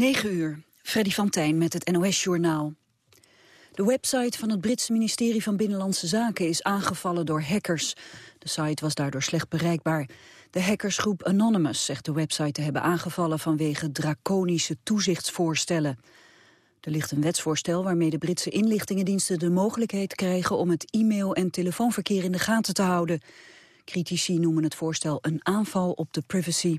9 uur, Freddy van Tijn met het NOS-journaal. De website van het Britse ministerie van Binnenlandse Zaken is aangevallen door hackers. De site was daardoor slecht bereikbaar. De hackersgroep Anonymous zegt de website te hebben aangevallen vanwege draconische toezichtsvoorstellen. Er ligt een wetsvoorstel waarmee de Britse inlichtingendiensten de mogelijkheid krijgen om het e-mail- en telefoonverkeer in de gaten te houden. Critici noemen het voorstel een aanval op de privacy.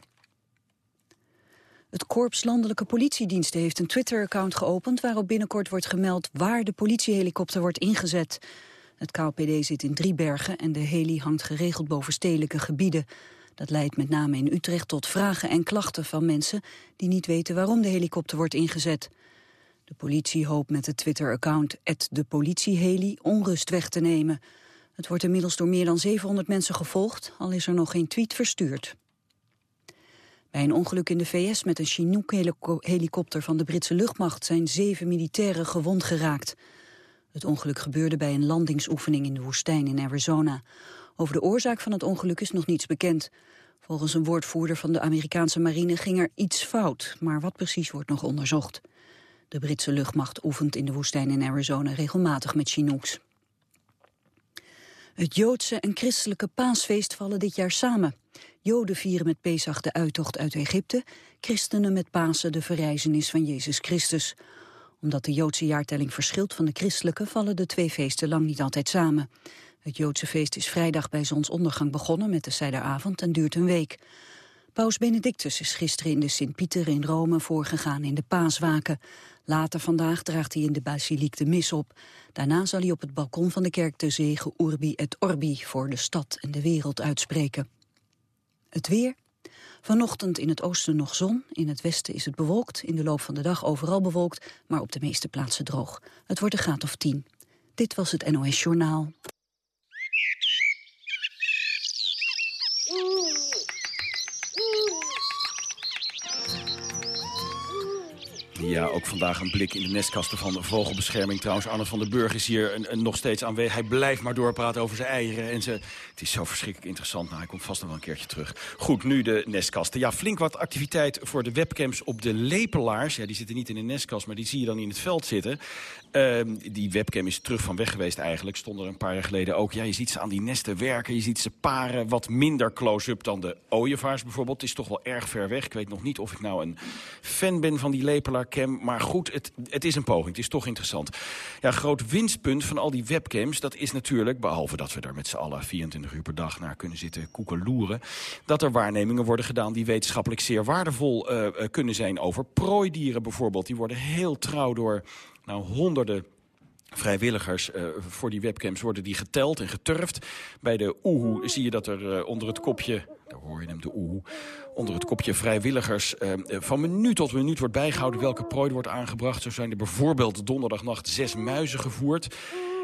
Het Korps Landelijke Politiediensten heeft een Twitter-account geopend... waarop binnenkort wordt gemeld waar de politiehelikopter wordt ingezet. Het KLPD zit in Driebergen en de heli hangt geregeld boven stedelijke gebieden. Dat leidt met name in Utrecht tot vragen en klachten van mensen... die niet weten waarom de helikopter wordt ingezet. De politie hoopt met het Twitter-account de politieheli onrust weg te nemen. Het wordt inmiddels door meer dan 700 mensen gevolgd, al is er nog geen tweet verstuurd. Bij een ongeluk in de VS met een Chinook-helikopter van de Britse luchtmacht zijn zeven militairen gewond geraakt. Het ongeluk gebeurde bij een landingsoefening in de woestijn in Arizona. Over de oorzaak van het ongeluk is nog niets bekend. Volgens een woordvoerder van de Amerikaanse marine ging er iets fout, maar wat precies wordt nog onderzocht. De Britse luchtmacht oefent in de woestijn in Arizona regelmatig met Chinooks. Het Joodse en christelijke paasfeest vallen dit jaar samen. Joden vieren met Pesach de uittocht uit Egypte, christenen met Pasen de verrijzenis van Jezus Christus. Omdat de Joodse jaartelling verschilt van de christelijke vallen de twee feesten lang niet altijd samen. Het Joodse feest is vrijdag bij zonsondergang begonnen met de Zijderavond en duurt een week. Paus Benedictus is gisteren in de Sint-Pieter in Rome voorgegaan in de paaswaken. Later vandaag draagt hij in de basiliek de mis op. Daarna zal hij op het balkon van de kerk de zegen Urbi et Orbi voor de stad en de wereld uitspreken. Het weer. Vanochtend in het oosten nog zon, in het westen is het bewolkt, in de loop van de dag overal bewolkt, maar op de meeste plaatsen droog. Het wordt een graad of 10. Dit was het NOS Journaal. Ja, ook vandaag een blik in de nestkasten van vogelbescherming. Trouwens, Anne van der Burg is hier een, nog steeds aanwezig. Hij blijft maar doorpraten over zijn eieren. En ze, het is zo verschrikkelijk interessant. Nou, hij komt vast nog wel een keertje terug. Goed, nu de nestkasten. Ja, flink wat activiteit voor de webcams op de lepelaars. Ja, die zitten niet in de nestkast, maar die zie je dan in het veld zitten. Ehm, die webcam is terug van weg geweest eigenlijk. Stond er een paar jaar geleden ook. Ja, je ziet ze aan die nesten werken. Je ziet ze paren. Wat minder close-up dan de ooievaars bijvoorbeeld. Het is toch wel erg ver weg. Ik weet nog niet of ik nou een fan ben van die Maar goed, het, het is een poging. Het is toch interessant. Ja, groot winstpunt van al die webcams, dat is natuurlijk... behalve dat we er met z'n allen 24 uur per dag naar kunnen zitten koekeloeren... dat er waarnemingen worden gedaan die wetenschappelijk zeer waardevol uh, kunnen zijn... over prooidieren bijvoorbeeld. Die worden heel trouw door nou, honderden vrijwilligers uh, voor die webcams worden die geteld en geturfd. Bij de Oehoe zie je dat er onder het kopje, daar hoor je hem, de Oehoe... onder het kopje vrijwilligers uh, van minuut tot minuut wordt bijgehouden... welke prooi wordt aangebracht. Zo zijn er bijvoorbeeld donderdagnacht zes muizen gevoerd...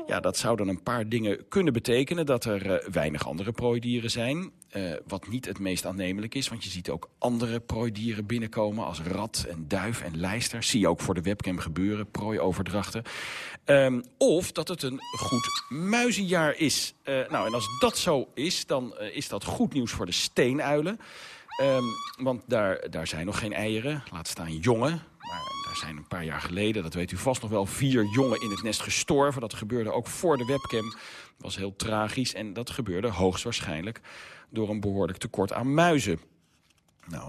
Ja, dat zou dan een paar dingen kunnen betekenen. Dat er uh, weinig andere prooidieren zijn. Uh, wat niet het meest aannemelijk is. Want je ziet ook andere prooidieren binnenkomen. Als rat en duif en lijster. Zie je ook voor de webcam gebeuren. Prooioverdrachten. Um, of dat het een goed muizenjaar is. Uh, nou, en als dat zo is, dan is dat goed nieuws voor de steenuilen. Um, want daar, daar zijn nog geen eieren. Laat staan jongen. Zijn een paar jaar geleden, dat weet u vast nog wel, vier jongen in het nest gestorven. Dat gebeurde ook voor de webcam. Dat was heel tragisch en dat gebeurde hoogstwaarschijnlijk door een behoorlijk tekort aan muizen. Nou,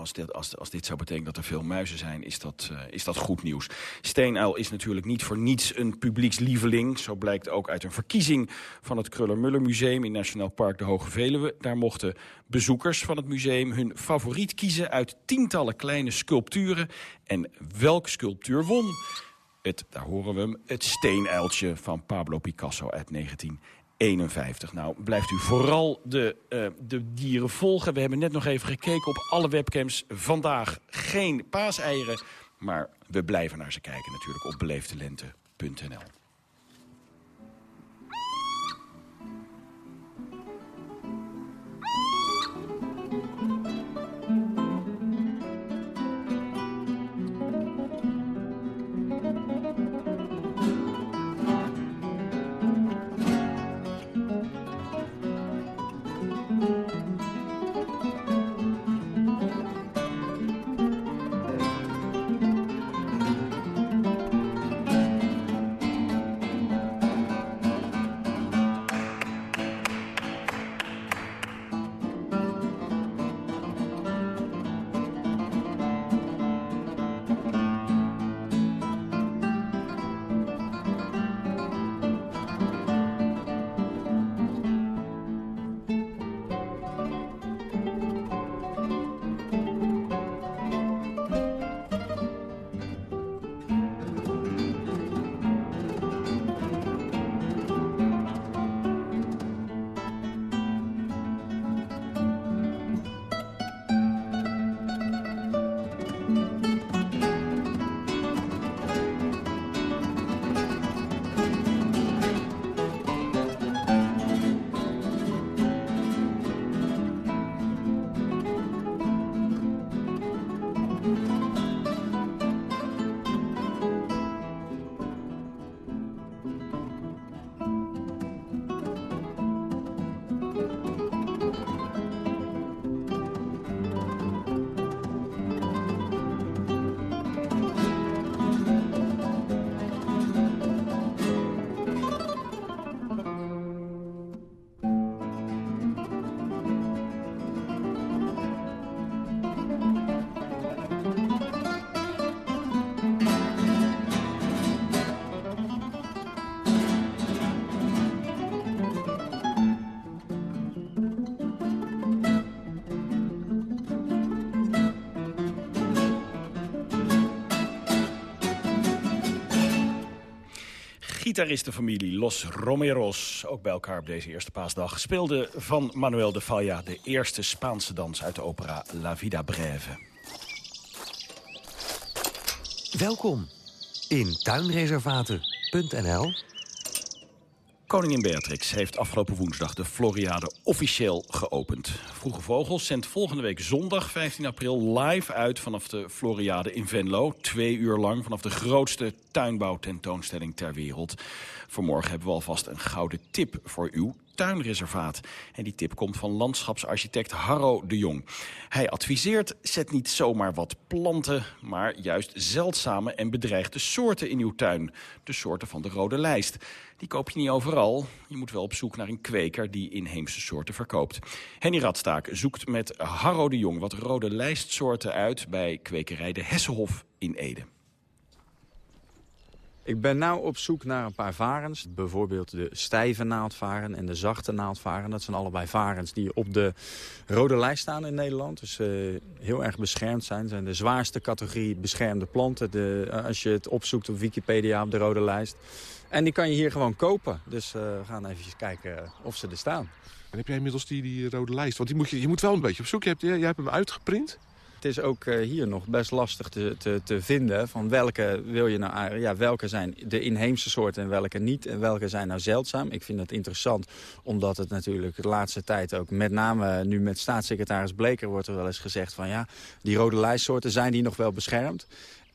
als dit, zou betekenen dat er veel muizen zijn, is dat, uh, is dat goed nieuws. Steenuil is natuurlijk niet voor niets een publiekslieveling. Zo blijkt ook uit een verkiezing van het Kruller-Muller Museum in Nationaal Park de Hoge Veluwe. Daar mochten bezoekers van het museum hun favoriet kiezen uit tientallen kleine sculpturen. En welke sculptuur won? Het, daar horen we hem, het steenuiltje van Pablo Picasso uit 19 51. Nou, blijft u vooral de, uh, de dieren volgen. We hebben net nog even gekeken op alle webcams. Vandaag geen paaseieren, maar we blijven naar ze kijken natuurlijk op beleefdelente.nl. gitaristenfamilie Los Romeros, ook bij elkaar op deze eerste paasdag... speelde van Manuel de Falla de eerste Spaanse dans uit de opera La Vida Breve. Welkom in tuinreservaten.nl Koningin Beatrix heeft afgelopen woensdag de Floriade officieel geopend. Vroege Vogels zendt volgende week zondag 15 april live uit vanaf de Floriade in Venlo. Twee uur lang vanaf de grootste tuinbouwtentoonstelling ter wereld. Vanmorgen hebben we alvast een gouden tip voor uw tuinreservaat. En die tip komt van landschapsarchitect Harro de Jong. Hij adviseert, zet niet zomaar wat planten... maar juist zeldzame en bedreigde soorten in uw tuin. De soorten van de rode lijst. Die koop je niet overal. Je moet wel op zoek naar een kweker die inheemse soorten verkoopt. Henny Radstaak zoekt met Harro de Jong wat rode lijstsoorten uit... bij kwekerij de Hessenhof in Ede. Ik ben nu op zoek naar een paar varens. Bijvoorbeeld de stijve naaldvaren en de zachte naaldvaren. Dat zijn allebei varens die op de rode lijst staan in Nederland. Dus uh, heel erg beschermd zijn. Dat zijn de zwaarste categorie beschermde planten. De, uh, als je het opzoekt op Wikipedia op de rode lijst. En die kan je hier gewoon kopen. Dus uh, we gaan even kijken of ze er staan. En heb jij inmiddels die, rode lijst? Want die moet je, je moet wel een beetje op zoek. Je jij hebt hem uitgeprint. Het is ook uh, hier nog best lastig te, te, te, vinden van welke wil je nou, ja, welke zijn de inheemse soorten en welke niet. En welke zijn nou zeldzaam. Ik vind dat interessant omdat het natuurlijk de laatste tijd ook met name nu met staatssecretaris Bleker wordt er wel eens gezegd van ja, die rode lijstsoorten zijn die nog wel beschermd.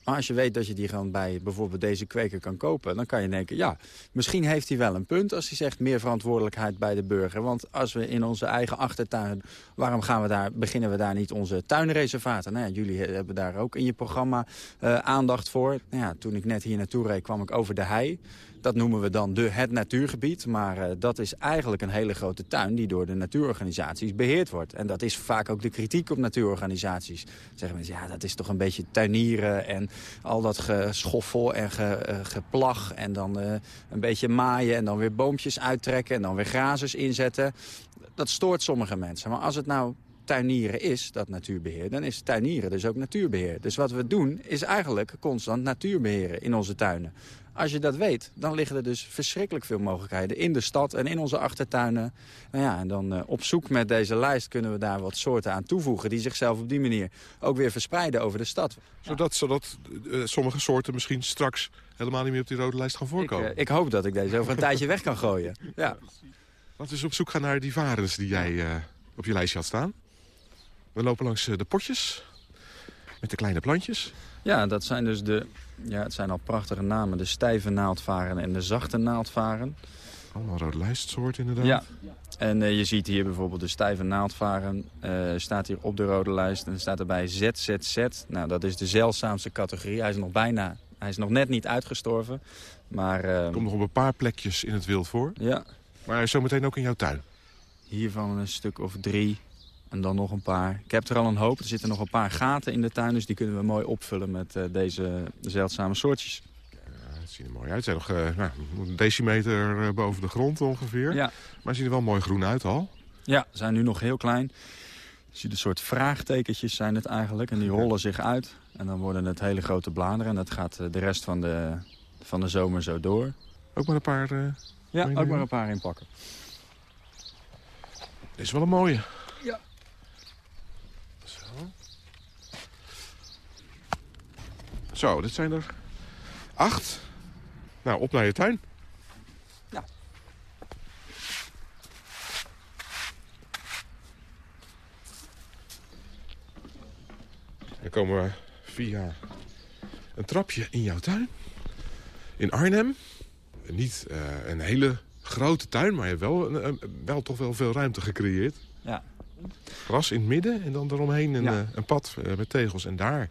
Maar als je weet dat je die gewoon bij bijvoorbeeld deze kweker kan kopen... dan kan je denken, ja, misschien heeft hij wel een punt... als hij zegt meer verantwoordelijkheid bij de burger. Want als we in onze eigen achtertuin... waarom gaan we daar, beginnen we daar niet onze tuinreservaten? Nou ja, jullie hebben daar ook in je programma uh, aandacht voor. Nou ja, toen ik net hier naartoe reed, kwam ik over de hei. Dat noemen we dan de het natuurgebied. Maar uh, dat is eigenlijk een hele grote tuin die door de natuurorganisaties beheerd wordt. En dat is vaak ook de kritiek op natuurorganisaties. Zeggen mensen, ja, dat is toch een beetje tuinieren en al dat geschoffel en ge, uh, geplag. En dan uh, een beetje maaien en dan weer boompjes uittrekken en dan weer grazers inzetten. Dat stoort sommige mensen. Maar als het nou tuinieren is, dat natuurbeheer, dan is tuinieren dus ook natuurbeheer. Dus wat we doen is eigenlijk constant natuurbeheren in onze tuinen. Als je dat weet, dan liggen er dus verschrikkelijk veel mogelijkheden in de stad en in onze achtertuinen. Nou ja, en dan uh, op zoek met deze lijst kunnen we daar wat soorten aan toevoegen... die zichzelf op die manier ook weer verspreiden over de stad. Zodat, zodat uh, sommige soorten misschien straks helemaal niet meer op die rode lijst gaan voorkomen. Ik, uh, ik hoop dat ik deze over een tijdje weg kan gooien. Ja. Laten we eens op zoek gaan naar die varens die jij op je lijstje had staan. We lopen langs de potjes met de kleine plantjes. Ja, dat zijn dus de, ja, het zijn al prachtige namen. De stijve naaldvaren en de zachte naaldvaren. Allemaal rode lijstsoort inderdaad. Ja, en uh, je ziet hier bijvoorbeeld de stijve naaldvaren. Uh, staat hier op de rode lijst en staat erbij ZZZ. Nou, dat is de zeldzaamste categorie. Hij is nog bijna, hij is nog net niet uitgestorven. Maar, uh, komt nog op een paar plekjes in het wild voor. Ja. Maar zometeen ook in jouw tuin. Hiervan een stuk of drie. En dan nog een paar. Ik heb er al een hoop. Er zitten nog een paar gaten in de tuin. Dus die kunnen we mooi opvullen met uh, deze zeldzame soortjes. Ja, het ziet er mooi uit. Het zijn nog uh, nou, een decimeter uh, boven de grond ongeveer. Ja. Maar ze zien er wel mooi groen uit al. Ja, ze zijn nu nog heel klein. Je ziet een soort vraagtekentjes zijn het eigenlijk. En die rollen zich uit. En dan worden het hele grote bladeren. En dat gaat de rest van de, van de zomer zo door. Ook maar een paar... ja, ook maar een paar inpakken. Dit is wel een mooie. Ja. Zo, dit zijn er acht. Nou, op naar je tuin. Ja. Dan komen we via een trapje in jouw tuin. In Arnhem. Niet uh, een hele grote tuin, maar je hebt wel, een, wel toch wel veel ruimte gecreëerd. Ja. Gras in het midden en dan eromheen een, ja. een pad met tegels. En daar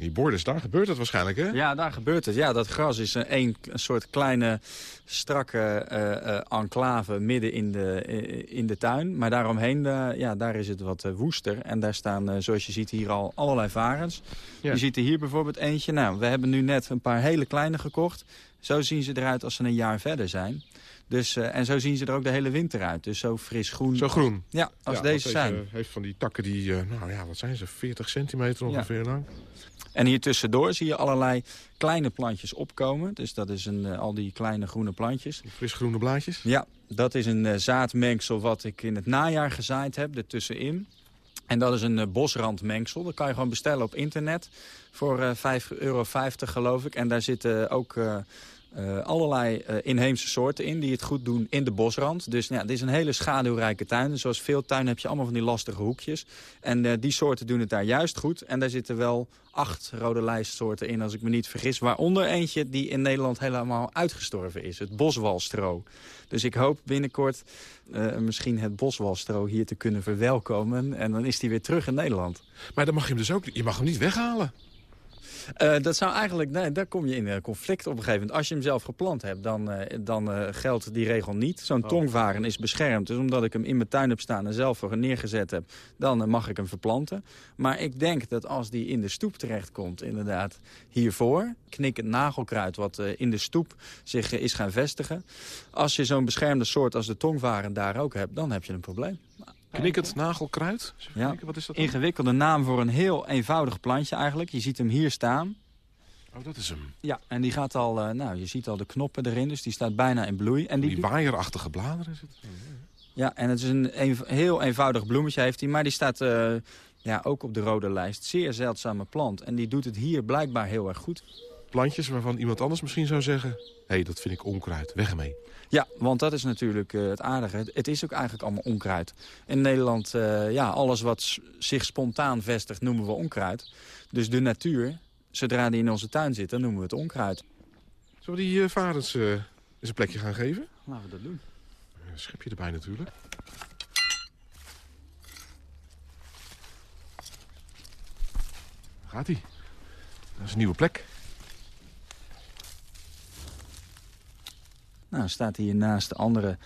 die borders, daar gebeurt het waarschijnlijk, hè? Ja, daar gebeurt het. Ja, dat gras is een, een, een soort kleine, strakke uh, uh, enclave midden in de, uh, in de tuin. Maar daaromheen, ja, daar is het wat woester. En daar staan, zoals je ziet, hier al allerlei varens. Ja. Je ziet er hier bijvoorbeeld eentje. Nou, we hebben nu net een paar hele kleine gekocht. Zo zien ze eruit als ze een jaar verder zijn. Dus, eh, en zo zien ze er ook de hele winter uit. Dus zo fris groen. Zo groen. Ja, als Ja, deze zijn. heeft van die takken die, eh, nou ja, wat zijn ze, 40 centimeter ongeveer lang. En hier tussendoor zie je allerlei kleine plantjes opkomen. Dus dat is een, eh, al die kleine groene plantjes. Die frisgroene blaadjes. Ja, dat is een zaadmengsel wat ik in het najaar gezaaid heb, ertussenin. En dat is een bosrandmengsel. Dat kan je gewoon bestellen op internet voor eh 5,50 euro geloof ik. En daar zitten ook eh, allerlei eh, inheemse soorten in die het goed doen in de bosrand. Dus ja, dit is een hele schaduwrijke tuin. Dus zoals veel tuinen heb je allemaal van die lastige hoekjes. En eh, die soorten doen het daar juist goed. En daar zitten wel acht rode lijstsoorten in, als ik me niet vergis. Waaronder eentje die in Nederland helemaal uitgestorven is. Het boswalstro. Dus ik hoop binnenkort misschien het boswalstro hier te kunnen verwelkomen. En dan is die weer terug in Nederland. Maar dan mag je hem dus ook, je mag hem niet weghalen. Eh, dat zou eigenlijk, nee, daar kom je in een conflict op een gegeven moment. Als je hem zelf geplant hebt, dan, eh, dan eh, geldt die regel niet. Zo'n tongvaren is beschermd. Dus omdat ik hem in mijn tuin heb staan en zelf voor neergezet heb, dan eh, mag ik hem verplanten. Maar ik denk dat als die in de stoep terechtkomt, inderdaad hiervoor, knikkend nagelkruid wat eh, in de stoep zich eh, is gaan vestigen. Als je zo'n beschermde soort als de tongvaren daar ook hebt, dan heb je een probleem. Knikkend nagelkruid. Ja. wat is dat dan? Ingewikkelde naam voor een heel eenvoudig plantje eigenlijk. Je ziet hem hier staan. Oh, dat is hem. Ja, en die gaat al, eh, nou, je ziet al de knoppen erin, dus die staat bijna in bloei. En die, Die waaierachtige bladeren is het. ja, en het is een, een heel eenvoudig bloemetje heeft hij, maar die staat eh, ja, ook op de rode lijst. Zeer zeldzame plant. En die doet het hier blijkbaar heel erg goed. Plantjes waarvan iemand anders misschien zou zeggen... hé, hey, dat vind ik onkruid, weg ermee. Ja, want dat is natuurlijk eh, het aardige. Het, is ook eigenlijk allemaal onkruid. In Nederland, eh, ja, alles wat zich spontaan vestigt noemen we onkruid. Dus de natuur, zodra die in onze tuin zit, dan noemen we het onkruid. Zullen we die eh, varens eens een plekje gaan geven? Laten we dat doen. Een schepje erbij natuurlijk. Daar gaat hij. Dat is een nieuwe plek. Nou, staat hier naast de andere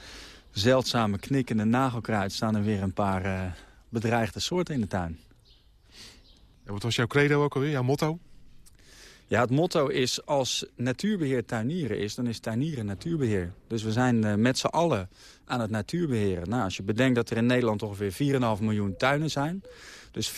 zeldzame knikkende nagelkruid... staan er weer een paar eh, bedreigde soorten in de tuin. Wat was jouw credo ook alweer, jouw motto? Ja, het motto is als natuurbeheer tuinieren is, dan is tuinieren natuurbeheer. Dus we zijn eh, met z'n allen aan het natuurbeheren. Nou, als je bedenkt dat er in Nederland ongeveer 4,5 miljoen tuinen zijn... dus 4,5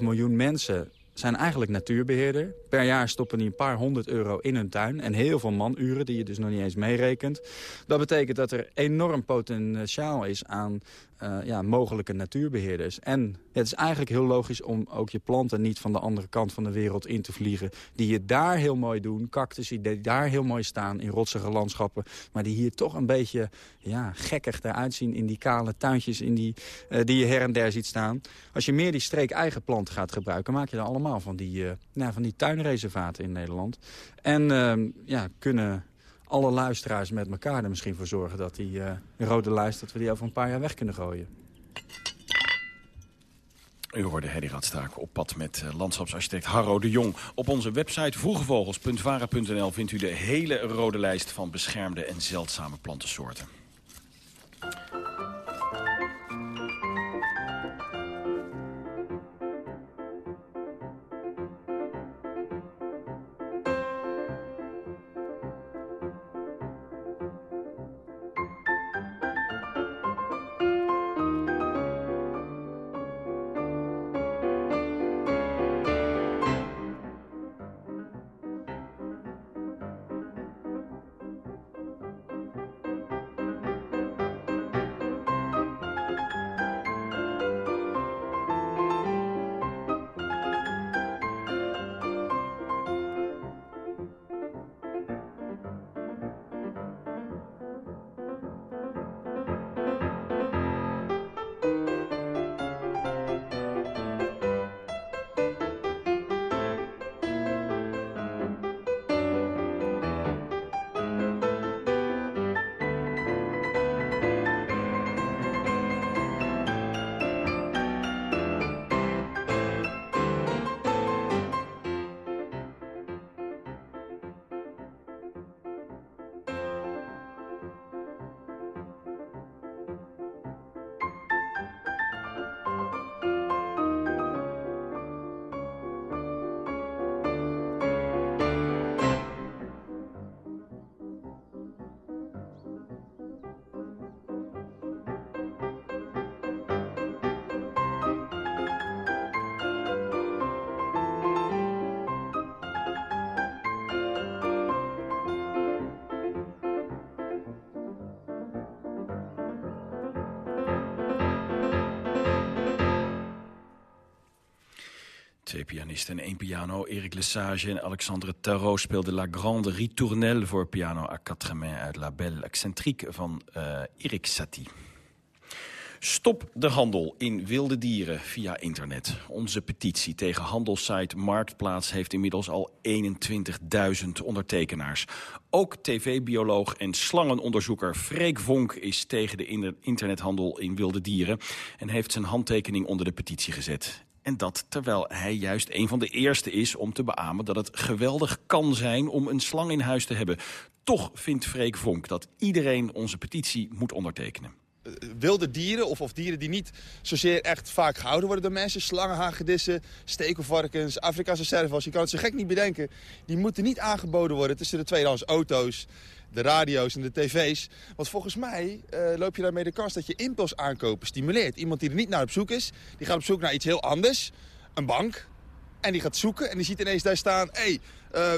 miljoen mensen zijn eigenlijk natuurbeheerder. Per jaar stoppen die een paar honderd euro in hun tuin. En heel veel manuren die je dus nog niet eens meerekent. Dat betekent dat er enorm potentiaal is aan eh, ja, mogelijke natuurbeheerders. En het is eigenlijk heel logisch om ook je planten niet van de andere kant van de wereld in te vliegen. Die je daar heel mooi doen. Cactussen die daar heel mooi staan in rotsige landschappen. Maar die hier toch een beetje ja, gekkig eruit zien in die kale tuintjes in die, eh, die je her en der ziet staan. Als je meer die streek eigen planten gaat gebruiken, maak je dan allemaal van die, eh, nou, van die tuinreservaten in Nederland. En ehm, ja, kunnen alle luisteraars met elkaar er misschien voor zorgen dat die eh, rode lijst, dat we die over een paar jaar weg kunnen gooien. U hoorde Hedy Radstaak op pad met eh, landschapsarchitect Harro de Jong. Op onze website vroegevogels.vara.nl vindt u de hele rode lijst van beschermde en zeldzame plantensoorten. Twee pianisten en één piano. Erik Lesage en Alexandre Tarot speelden La Grande Ritournelle... voor piano à quatre mains uit La Belle Excentrique van uh, Erik Satie. Stop de handel in wilde dieren via internet. Onze petitie tegen handelssite Marktplaats heeft inmiddels al 21.000 ondertekenaars. Ook tv-bioloog en slangenonderzoeker Freek Vonk is tegen de internethandel in wilde dieren... en heeft zijn handtekening onder de petitie gezet. En dat terwijl hij juist een van de eerste is om te beamen dat het geweldig kan zijn om een slang in huis te hebben. Toch vindt Freek Vonk dat iedereen onze petitie moet ondertekenen. Eh, wilde dieren of, of dieren die niet zozeer echt vaak gehouden worden door mensen. Slangen, hagedissen, stekelvarkens, Afrikaanse servals. Je kan het zo gek niet bedenken. Die moeten niet aangeboden worden tussen de tweedehands auto's, de radio's en de tv's. Want volgens mij uh, loop je daarmee de kans dat je impuls aankopen stimuleert. Iemand die er niet naar op zoek is, die gaat op zoek naar iets heel anders. Een bank, en die gaat zoeken en die ziet ineens daar staan... hé, hey,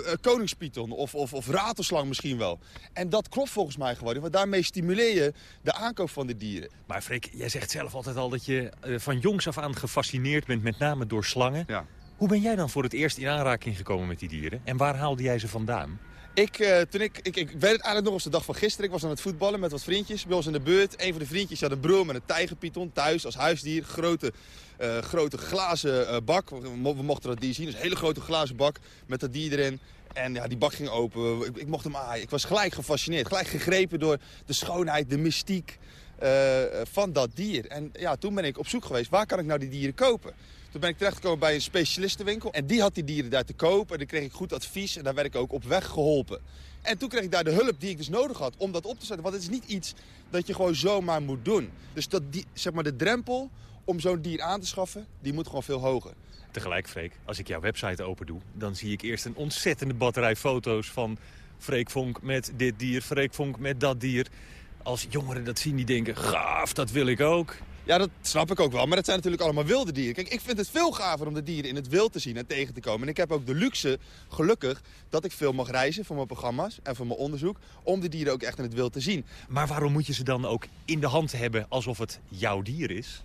uh, koningspython of, of, of ratelslang misschien wel. En dat klopt volgens mij gewoon. Want daarmee stimuleer je de aankoop van de dieren. Maar Freek, jij zegt zelf altijd al dat je uh, van jongs af aan gefascineerd bent... met name door slangen. Ja. Hoe ben jij dan voor het eerst in aanraking gekomen met die dieren? En waar haalde jij ze vandaan? Ik, uh, toen ik, ik, ik weet het eigenlijk nog als de dag van gisteren. Ik was aan het voetballen met wat vriendjes bij ons in de buurt. Een van de vriendjes had een broer met een tijgerpython thuis als huisdier. Grote, uh, grote glazen uh, bak. We, we, mochten dat dier zien. Dus een hele grote glazen bak met dat dier erin. En ja, die bak ging open. Ik, ik mocht hem aaien. Ik was gelijk gefascineerd. Gelijk gegrepen door de schoonheid, de mystiek van dat dier. En ja, toen ben ik op zoek geweest. Waar kan ik nou die dieren kopen? Toen ben ik terechtgekomen bij een specialistenwinkel. En die had die dieren daar te koop. En dan kreeg ik goed advies. En daar werd ik ook op weg geholpen. En toen kreeg ik daar de hulp die ik dus nodig had om dat op te zetten. Want het is niet iets dat je gewoon zomaar moet doen. Dus dat die, zeg maar de drempel om zo'n dier aan te schaffen, die moet gewoon veel hoger. Tegelijk, Freek, als ik jouw website open doe... dan zie ik eerst een ontzettende batterij foto's van Freek Vonk met dit dier... Freek Vonk met dat dier. Als jongeren dat zien, die denken, gaaf, dat wil ik ook. Ja, dat snap ik ook wel. Maar dat zijn natuurlijk allemaal wilde dieren. Kijk, ik vind het veel gaver om de dieren in het wild te zien en tegen te komen. En ik heb ook de luxe, gelukkig, dat ik veel mag reizen voor mijn programma's en voor mijn onderzoek. Om de dieren ook echt in het wild te zien. Maar waarom moet je ze dan ook in de hand hebben alsof het jouw dier is?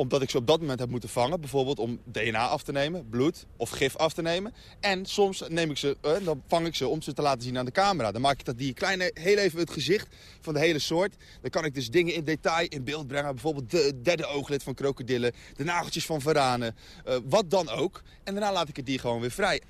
Omdat ik ze op dat moment heb moeten vangen. Bijvoorbeeld om DNA af te nemen, bloed of gif af te nemen. En soms neem ik ze, eh, dan vang ik ze om ze te laten zien aan de camera. Dan maak ik dat die kleine, heel even het gezicht van de hele soort. Dan kan ik dus dingen in detail in beeld brengen. Bijvoorbeeld de derde ooglid van krokodillen, de nageltjes van varanen, uh, wat dan ook. En daarna laat ik het dier gewoon weer vrij.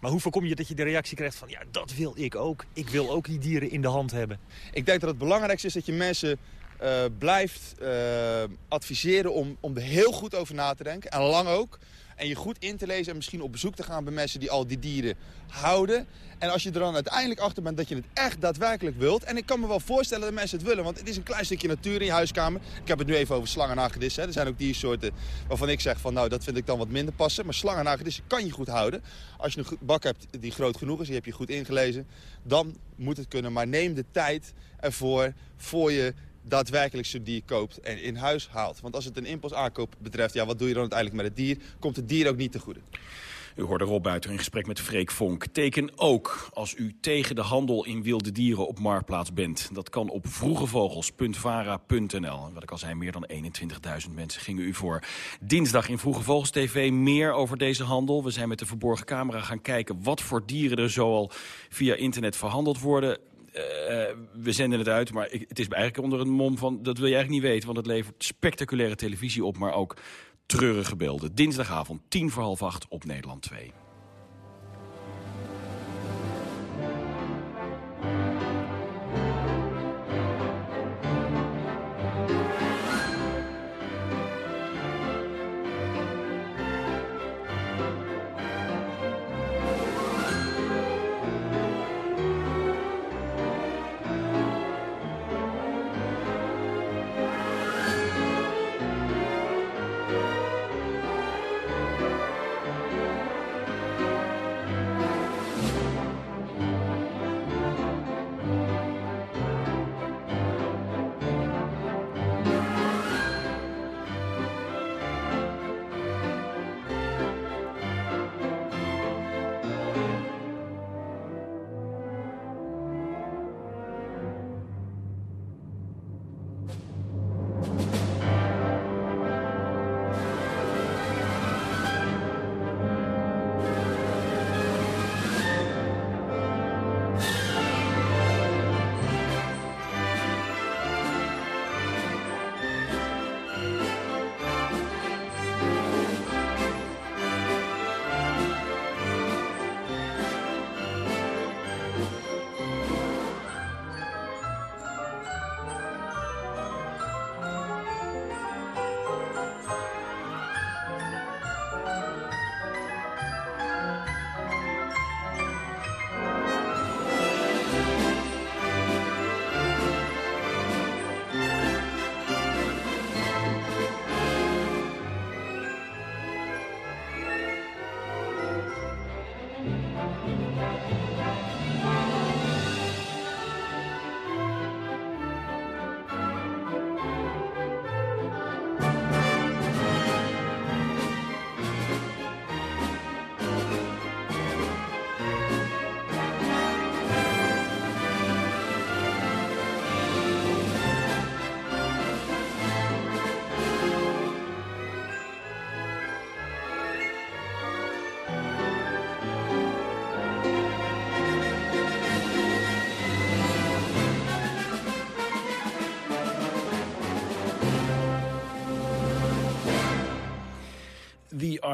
Maar hoe voorkom je dat je de reactie krijgt van... ja, dat wil ik ook. Ik wil ook die dieren in de hand hebben. Ik denk dat het belangrijkste is dat je mensen uh, blijft uh, adviseren om, om er heel goed over na te denken. En lang ook. En je goed in te lezen en misschien op bezoek te gaan bij mensen die al die dieren houden. En als je er dan uiteindelijk achter bent dat je het echt daadwerkelijk wilt. En ik kan me wel voorstellen dat mensen het willen. Want het is een klein stukje natuur in je huiskamer. Ik heb het nu even over slangen en Er zijn ook diersoorten waarvan ik zeg van nou dat vind ik dan wat minder passen. Maar slangen en kan je goed houden. Als je een bak hebt die groot genoeg is, die heb je goed ingelezen. Dan moet het kunnen. Maar neem de tijd ervoor voor je daadwerkelijk zo'n dier koopt en in huis haalt. Want als het een impulsaankoop betreft, ja, wat doe je dan uiteindelijk met het dier? Komt het dier ook niet te goede. U hoorde Rob Buiter in gesprek met Freek Vonk. Teken ook als u tegen de handel in wilde dieren op Marktplaats bent. Dat kan op vroegevogels.vara.nl. Wat ik al zei, meer dan 21.000 mensen gingen u voor. Dinsdag in Vroege Vogels TV meer over deze handel. We zijn met de verborgen camera gaan kijken wat voor dieren er zoal via internet verhandeld worden. Uh, we zenden het uit, maar het is eigenlijk onder een mom van... dat wil je eigenlijk niet weten, want het levert spectaculaire televisie op... maar ook treurige beelden. Dinsdagavond, tien voor half acht op Nederland 2.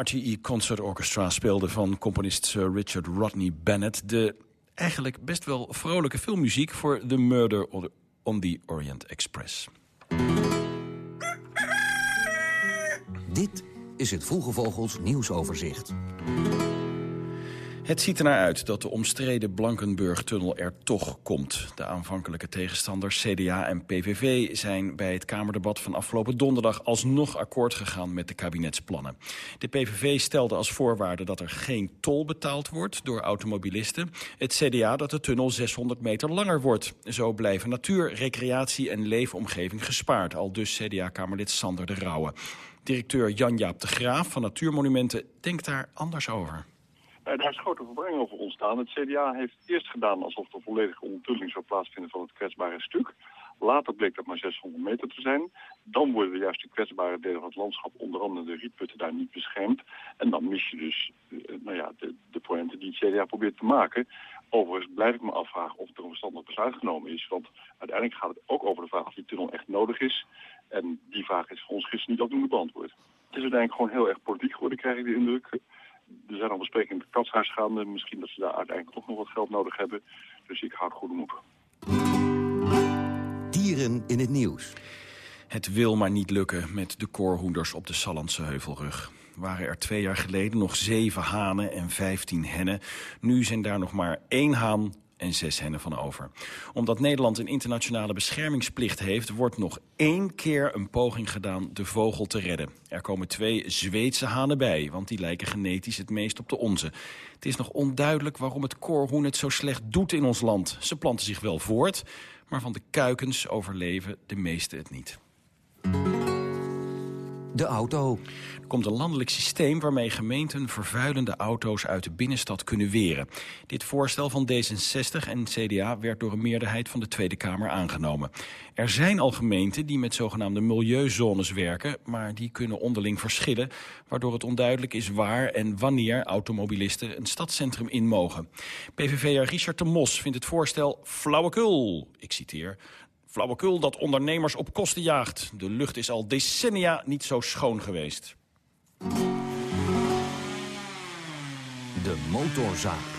RTE Concert Orchestra speelde van componist Sir Richard Rodney Bennett... de eigenlijk best wel vrolijke filmmuziek voor The Murder on the Orient Express. Dit is het Vroege Vogels nieuwsoverzicht. Het ziet er naar uit dat de omstreden Blankenburg-tunnel er toch komt. De aanvankelijke tegenstanders CDA en PVV zijn bij het Kamerdebat van afgelopen donderdag alsnog akkoord gegaan met de kabinetsplannen. De PVV stelde als voorwaarde dat er geen tol betaald wordt door automobilisten. Het CDA dat de tunnel 600 meter langer wordt. Zo blijven natuur, recreatie en leefomgeving gespaard, al dus CDA-kamerlid Sander de Rauwe. Directeur Jan-Jaap de Graaf van Natuurmonumenten denkt daar anders over. Daar is grote verwarring over ontstaan. Het CDA heeft eerst gedaan alsof er volledige ondertunnelling zou plaatsvinden van het kwetsbare stuk. Later bleek dat maar 600 meter te zijn. Dan worden juist de kwetsbare delen van het landschap, onder andere de rietputten, daar niet beschermd. En dan mis je dus uh, nou ja, de, de die het CDA probeert te maken. Overigens blijf ik me afvragen of er een verstandig besluit genomen is. Want uiteindelijk gaat het ook over de vraag of die tunnel echt nodig is. En die vraag is voor ons gisteren niet afdoende beantwoord. Het is uiteindelijk gewoon heel erg politiek geworden, krijg ik de indruk. Er zijn al besprekingen in het katshuis gaande. Misschien dat ze daar uiteindelijk toch nog wat geld nodig hebben. Dus ik houd goede moed. Dieren in het nieuws. Het wil maar niet lukken met de koorhoenders op de Sallandse Heuvelrug. Waren er twee jaar geleden nog zeven hanen en vijftien hennen. Nu zijn daar nog maar één haan en zes hennen van over. Omdat Nederland een internationale beschermingsplicht heeft... wordt nog één keer een poging gedaan de vogel te redden. Er komen twee Zweedse hanen bij, want die lijken genetisch het meest op de onze. Het is nog onduidelijk waarom het koorhoen het zo slecht doet in ons land. Ze planten zich wel voort, maar van de kuikens overleven de meeste het niet. De auto. Er komt een landelijk systeem waarmee gemeenten vervuilende auto's uit de binnenstad kunnen weren. Dit voorstel van D66 en CDA werd door een meerderheid van de Tweede Kamer aangenomen. Er zijn al gemeenten die met zogenaamde milieuzones werken, maar die kunnen onderling verschillen, waardoor het onduidelijk is waar en wanneer automobilisten een stadscentrum in mogen. PVV'er Richard de Mos vindt het voorstel flauwekul. Ik citeer, Flauwekul dat ondernemers op kosten jaagt. De lucht is al decennia niet zo schoon geweest. De motorzaak.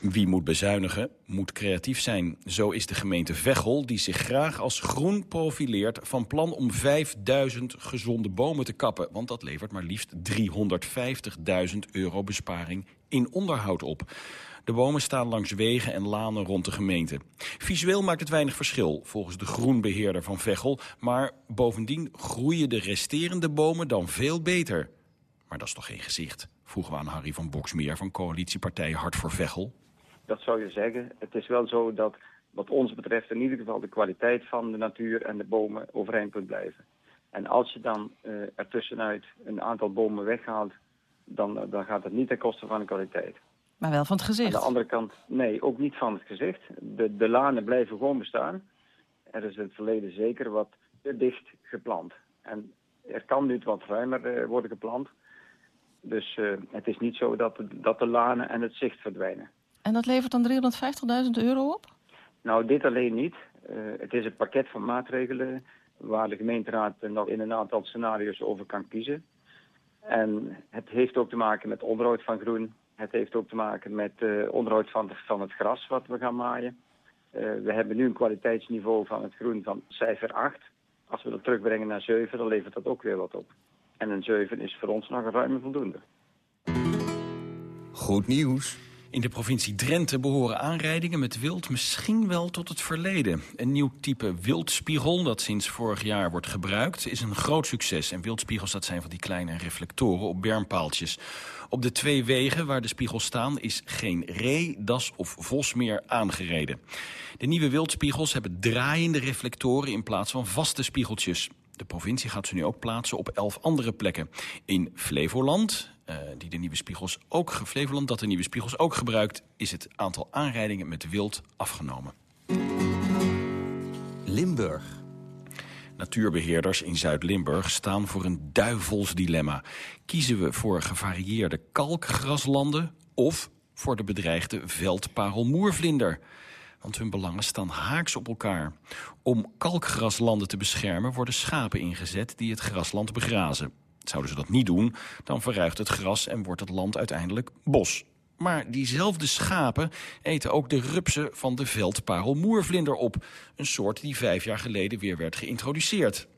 Wie moet bezuinigen, moet creatief zijn. Zo is de gemeente Veghel, die zich graag als groen profileert... van plan om 5000 gezonde bomen te kappen. Want dat levert maar liefst 350.000 euro besparing in onderhoud op. De bomen staan langs wegen en lanen rond de gemeente. Visueel maakt het weinig verschil, volgens de groenbeheerder van Veghel. Maar bovendien groeien de resterende bomen dan veel beter. Maar dat is toch geen gezicht, vroegen we aan Harry van Boksmeer... van coalitiepartij Hart voor Veghel. Dat zou je zeggen. Het is wel zo dat wat ons betreft in ieder geval de kwaliteit van de natuur en de bomen overeind kunt blijven. En als je dan uh, ertussenuit een aantal bomen weghaalt, dan, dan gaat het niet ten koste van de kwaliteit. Maar wel van het gezicht. Aan de andere kant, nee, ook niet van het gezicht. De, de lanen blijven gewoon bestaan. Er is in het verleden zeker wat te dicht geplant. En er kan nu wat ruimer uh, worden geplant. Dus uh, het is niet zo dat dat de lanen en het zicht verdwijnen. En dat levert dan 350.000 euro op? Nou, dit alleen niet. Uh, het is een pakket van maatregelen waar de gemeenteraad nog in een aantal scenario's over kan kiezen. En het heeft ook te maken met onderhoud van groen, het heeft ook te maken met uh, onderhoud van, van het gras wat we gaan maaien. Uh, we hebben nu een kwaliteitsniveau van het groen van cijfer 8. Als we dat terugbrengen naar 7, dan levert dat ook weer wat op. En een 7 is voor ons nog een ruime voldoende. Goed nieuws. In de provincie Drenthe behoren aanrijdingen met wild misschien wel tot het verleden. Een nieuw type wildspiegel dat sinds vorig jaar wordt gebruikt is een groot succes. En wildspiegels dat zijn van die kleine reflectoren op bermpaaltjes. Op de twee wegen waar de spiegels staan is geen ree, das of vos meer aangereden. De nieuwe wildspiegels hebben draaiende reflectoren in plaats van vaste spiegeltjes. De provincie gaat ze nu ook plaatsen op elf andere plekken. In Flevoland, uh, die de nieuwe spiegels ook, Flevoland dat de nieuwe spiegels ook gebruikt... is het aantal aanrijdingen met wild afgenomen. Limburg. Natuurbeheerders in Zuid-Limburg staan voor een duivels dilemma. Kiezen we voor gevarieerde kalkgraslanden of voor de bedreigde veldparelmoervlinder? want hun belangen staan haaks op elkaar. Om kalkgraslanden te beschermen worden schapen ingezet die het grasland begrazen. Zouden ze dat niet doen, dan verruigt het gras en wordt het land uiteindelijk bos. Maar diezelfde schapen eten ook de rupsen van de veldparelmoervlinder op. Een soort die vijf jaar geleden weer werd geïntroduceerd.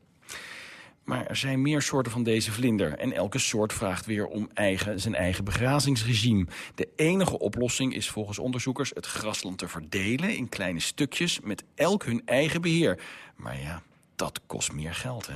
Maar er zijn meer soorten van deze vlinder. En elke soort vraagt weer om eigen, zijn eigen begrazingsregime. De enige oplossing is volgens onderzoekers het grasland te verdelen in kleine stukjes met elk hun eigen beheer. Maar ja, dat kost meer geld, hè?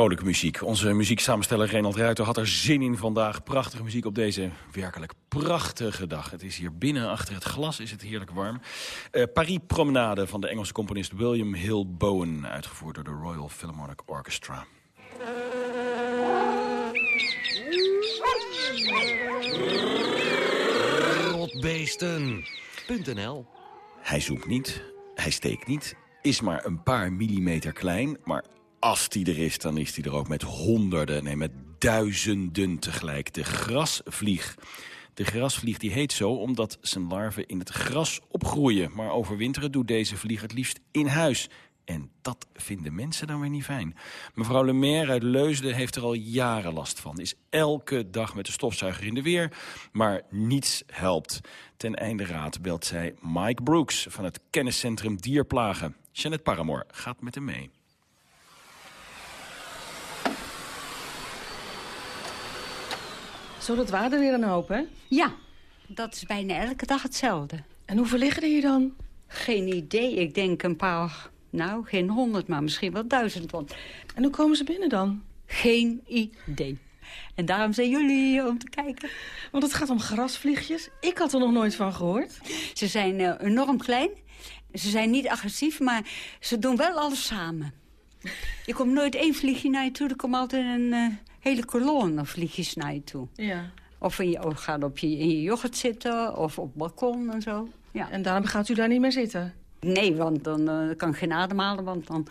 Vrolijke muziek. Onze muzieksamensteller Renald Ruiter had er zin in vandaag. Prachtige muziek op deze werkelijk prachtige dag. Het is hier binnen, achter het glas, is het heerlijk warm. Uh, Paris Promenade van de Engelse componist William Hill Bowen. Uitgevoerd door de Royal Philharmonic Orchestra. Rotbeesten.nl Hij zoekt niet, hij steekt niet, is maar een paar millimeter klein... maar als die er is, dan is die er ook met honderden, nee, met duizenden tegelijk. De grasvlieg. De grasvlieg die heet zo omdat zijn larven in het gras opgroeien. Maar overwinteren doet deze vlieg het liefst in huis. En dat vinden mensen dan weer niet fijn. Mevrouw Lemaire uit Leusden heeft er al jaren last van. Is elke dag met de stofzuiger in de weer, maar niets helpt. Ten einde raad belt zij Mike Brooks van het kenniscentrum Dierplagen. Janet Paramore gaat met hem mee. Zo, dat waren er weer een hoop, hè? Ja, dat is bijna elke dag hetzelfde. En hoeveel liggen er hier dan? Geen idee. Ik denk een paar, nou, geen honderd, maar misschien wel duizend. Want... En hoe komen ze binnen dan? Geen idee. En daarom zijn jullie hier om te kijken. Want het gaat om grasvliegjes. Ik had er nog nooit van gehoord. Ze zijn uh, enorm klein. Ze zijn niet agressief, maar ze doen wel alles samen. Je komt nooit één vliegje naar je toe. Er komt altijd een uh, hele kolonne vliegjes naar je toe. Ja. Of je of gaat op je, in je yoghurt zitten, of op het balkon en zo. Ja. En daarom gaat u daar niet meer zitten? Nee, want dan uh, kan ik geen ademhalen, want dan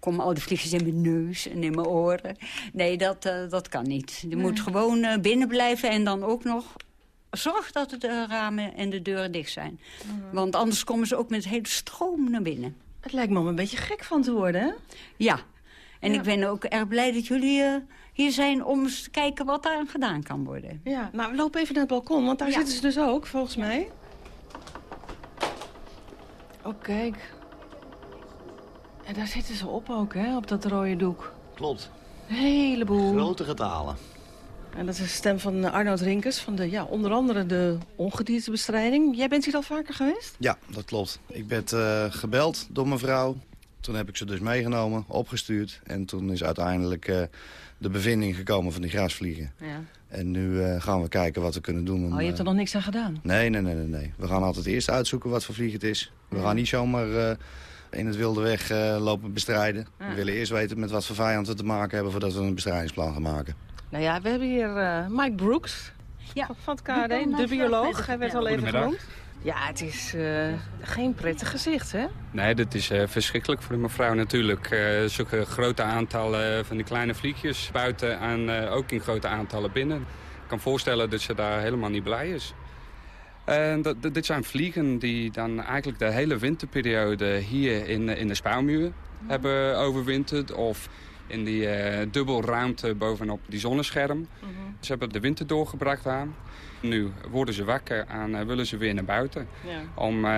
komen al die vliegjes in mijn neus en in mijn oren. Nee, dat, uh, dat kan niet. Je Nee. moet gewoon uh, binnen blijven en dan ook nog zorg dat de ramen en de deuren dicht zijn. Want anders komen ze ook met hele stroom naar binnen. Het lijkt me om een beetje gek van te worden, hè? Ja. En ik ben ook erg blij dat jullie hier zijn om eens te kijken wat daar gedaan kan worden. Ja, nou, loop even naar het balkon, want daar ja. zitten ze dus ook, volgens mij. Oh, kijk. En daar zitten ze op ook, hè, op dat rode doek. Klopt. Een heleboel. Grote getalen. En dat is de stem van Arnoud Rinkers, van de, ja, onder andere de ongediertebestrijding. Jij bent hier al vaker geweest? Ja, dat klopt. Ik ben uh, gebeld door mijn vrouw. Toen heb ik ze dus meegenomen, opgestuurd. En toen is uiteindelijk uh, de bevinding gekomen van die grasvliegen. Ja. En nu uh, gaan we kijken wat we kunnen doen. Om, oh, je hebt er nog niks aan gedaan? Nee, nee, nee, nee, nee. We gaan altijd eerst uitzoeken wat voor vlieg het is. We ja. gaan niet zomaar in het wilde weg lopen bestrijden. Ja. We willen eerst weten met wat voor vijand we te maken hebben... voordat we een bestrijdingsplan gaan maken. Nou ja, we hebben hier uh, Mike Brooks ja. van het KD, de bioloog. Hij werd al even genoemd. Ja, het is uh, geen prettig gezicht, hè? Nee, dat is uh, verschrikkelijk voor de mevrouw natuurlijk. Uh, zulke grote aantallen van die kleine vliegjes buiten en ook in grote aantallen binnen. Ik kan voorstellen dat ze daar helemaal niet blij is. Dit zijn vliegen die dan eigenlijk de hele winterperiode hier in, in de spouwmuur hebben overwinterd. Of in die dubbelruimte bovenop die zonnescherm. Mhm. Ze hebben de winter doorgebracht aan. Nu worden ze wakker en uh, willen ze weer naar buiten. Ja. Om uh,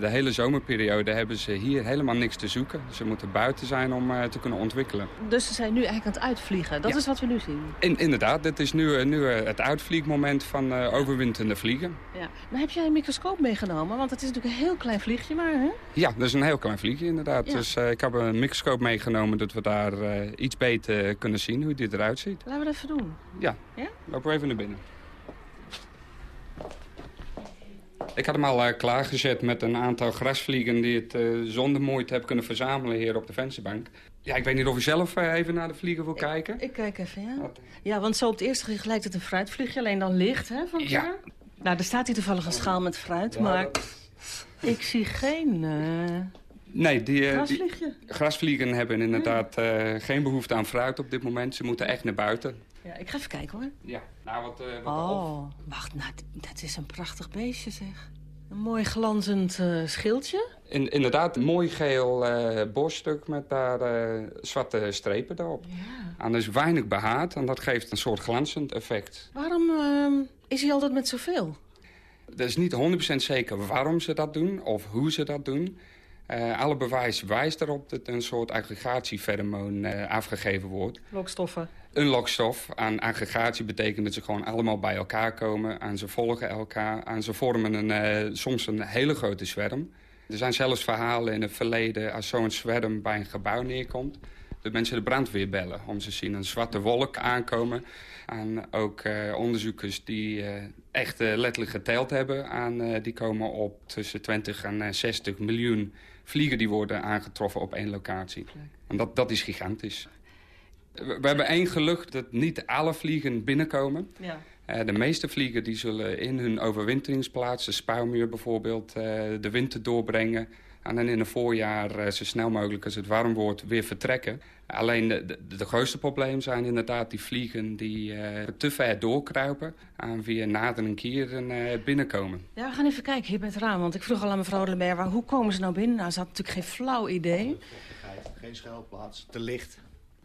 de hele zomerperiode hebben ze hier helemaal niks te zoeken. Ze moeten buiten zijn om te kunnen ontwikkelen. Dus ze zijn nu eigenlijk aan het uitvliegen. Dat ja. is wat we nu zien. In, inderdaad, dit is nu, nu het uitvliegmoment van overwinterende vliegen. Ja. Maar heb jij een microscoop meegenomen? Want het is natuurlijk een heel klein vliegje maar, hè? Ja, dat is een heel klein vliegje inderdaad. Dus ik heb een microscoop meegenomen dat we daar iets beter kunnen zien hoe dit eruit ziet. Laten we dat even doen. Ja, ja? lopen we even naar binnen. Ik had hem al uh, klaargezet met een aantal grasvliegen... die het uh, zonder moeite heb kunnen verzamelen hier op de vensterbank. Ja, ik weet niet of u zelf uh, even naar de vliegen wil kijken. Ik, ik kijk even, ja. Wat? Ja, want zo op het eerste gezicht lijkt het een fruitvliegje, alleen dan licht, hè, van ja. Nou, er staat hier toevallig een schaal met fruit, ja, maar ik zie geen... Nee, die, grasvliegen. die grasvliegen hebben inderdaad geen behoefte aan fruit op dit moment. Ze moeten echt naar buiten. Ja, ik ga even kijken hoor. Ja, nou wat... Uh, wat oh, wacht, nou, dat is een prachtig beestje zeg. Een mooi glanzend uh, schildje. In, inderdaad, een mooi geel uh, borststuk met daar zwarte strepen erop. Ja. En dat is weinig behaard en dat geeft een soort glanzend effect. Waarom ehm, is hij altijd met zoveel? Dat is niet 100% zeker waarom ze dat doen of hoe ze dat doen. Uh, alle bewijs wijst erop dat een soort aggregatieferomoon uh, afgegeven wordt. Lokstoffen? Een lokstof. Aan aggregatie betekent dat ze gewoon allemaal bij elkaar komen. En ze volgen elkaar. En ze vormen een, uh, soms een hele grote zwerm. Er zijn zelfs verhalen in het verleden... als zo'n zwerm bij een gebouw neerkomt... dat mensen de brandweer bellen. Om ze zien een zwarte wolk aankomen. En ook onderzoekers die echt letterlijk geteld hebben... Aan, die komen op tussen 20 en 60 miljoen vliegen die worden aangetroffen op één locatie. En dat, dat is gigantisch. We, we hebben één geluk dat niet alle vliegen binnenkomen. Ja. Uh, de meeste vliegen die zullen in hun overwinteringsplaats, de spouwmuur bijvoorbeeld, uh, de winter doorbrengen. En dan in het voorjaar uh, zo snel mogelijk als het warm wordt weer vertrekken. Alleen de, de, de grootste probleem zijn inderdaad die vliegen die te ver doorkruipen. En via naden en kieren binnenkomen. Ja, we gaan even kijken hier bij het raam. Want ik vroeg al aan mevrouw de Mer, hoe komen ze nou binnen? Nou, ze had natuurlijk geen flauw idee. Geen schuilplaats, te licht.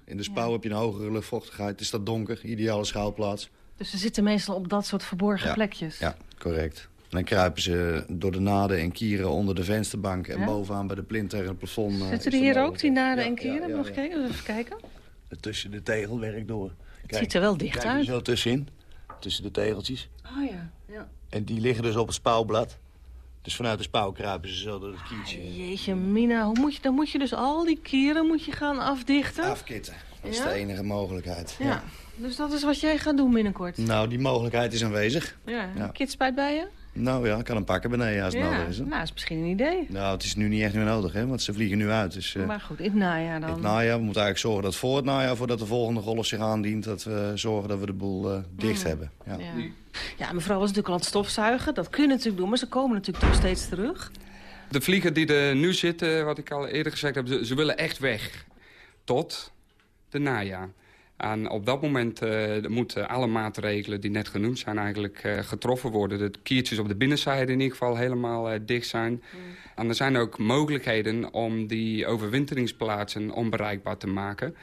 In de spouw ja. heb je een hogere luchtvochtigheid. Is dat donker, ideale schuilplaats. Dus ze zitten meestal op dat soort verborgen ja. plekjes? Ja, correct. En dan kruipen ze door de naden en kieren onder de vensterbank... en ja? bovenaan bij de plint tegen het plafond. Zitten die hier ook, die naden en kieren? Nog kijken, even kijken. Tussen de tegelwerk door. Kijk, het ziet er wel dicht kijk uit. er zo tussenin, tussen de tegeltjes. Oh ja, ja. En die liggen dus op het spouwblad. Dus vanuit de spouw kruipen ze zo door het kiertje. Ah, jeetje, Mina, hoe moet je, dan moet je dus al die kieren moet je gaan afdichten? Afkitten. Dat is ja? de enige mogelijkheid. Ja. ja. Dus dat is wat jij gaat doen binnenkort? Nou, die mogelijkheid is aanwezig. Ja. ja. Bij je? Nou ja, ik kan hem pakken beneden als het ja. nodig is. Hè? Nou, is misschien een idee. Nou, het is nu niet echt meer nodig, hè, want ze vliegen nu uit. Dus, uh, maar goed, in het najaar dan? In het najaar. We moeten eigenlijk zorgen dat voor het najaar, voordat de volgende golf zich aandient... dat we zorgen dat we de boel uh, dicht mm. hebben. Ja. Ja. ja, mevrouw was natuurlijk al aan het stofzuigen. Dat kun je natuurlijk doen, maar ze komen natuurlijk toch steeds terug. De vliegen die er nu zitten, wat ik al eerder gezegd heb... ze, ze willen echt weg. Tot de najaar. En op dat moment uh, moeten alle maatregelen die net genoemd zijn eigenlijk uh, getroffen worden. De kiertjes op de binnenzijde in ieder geval helemaal uh, dicht zijn. Mm. En er zijn ook mogelijkheden om die overwinteringsplaatsen onbereikbaar te maken.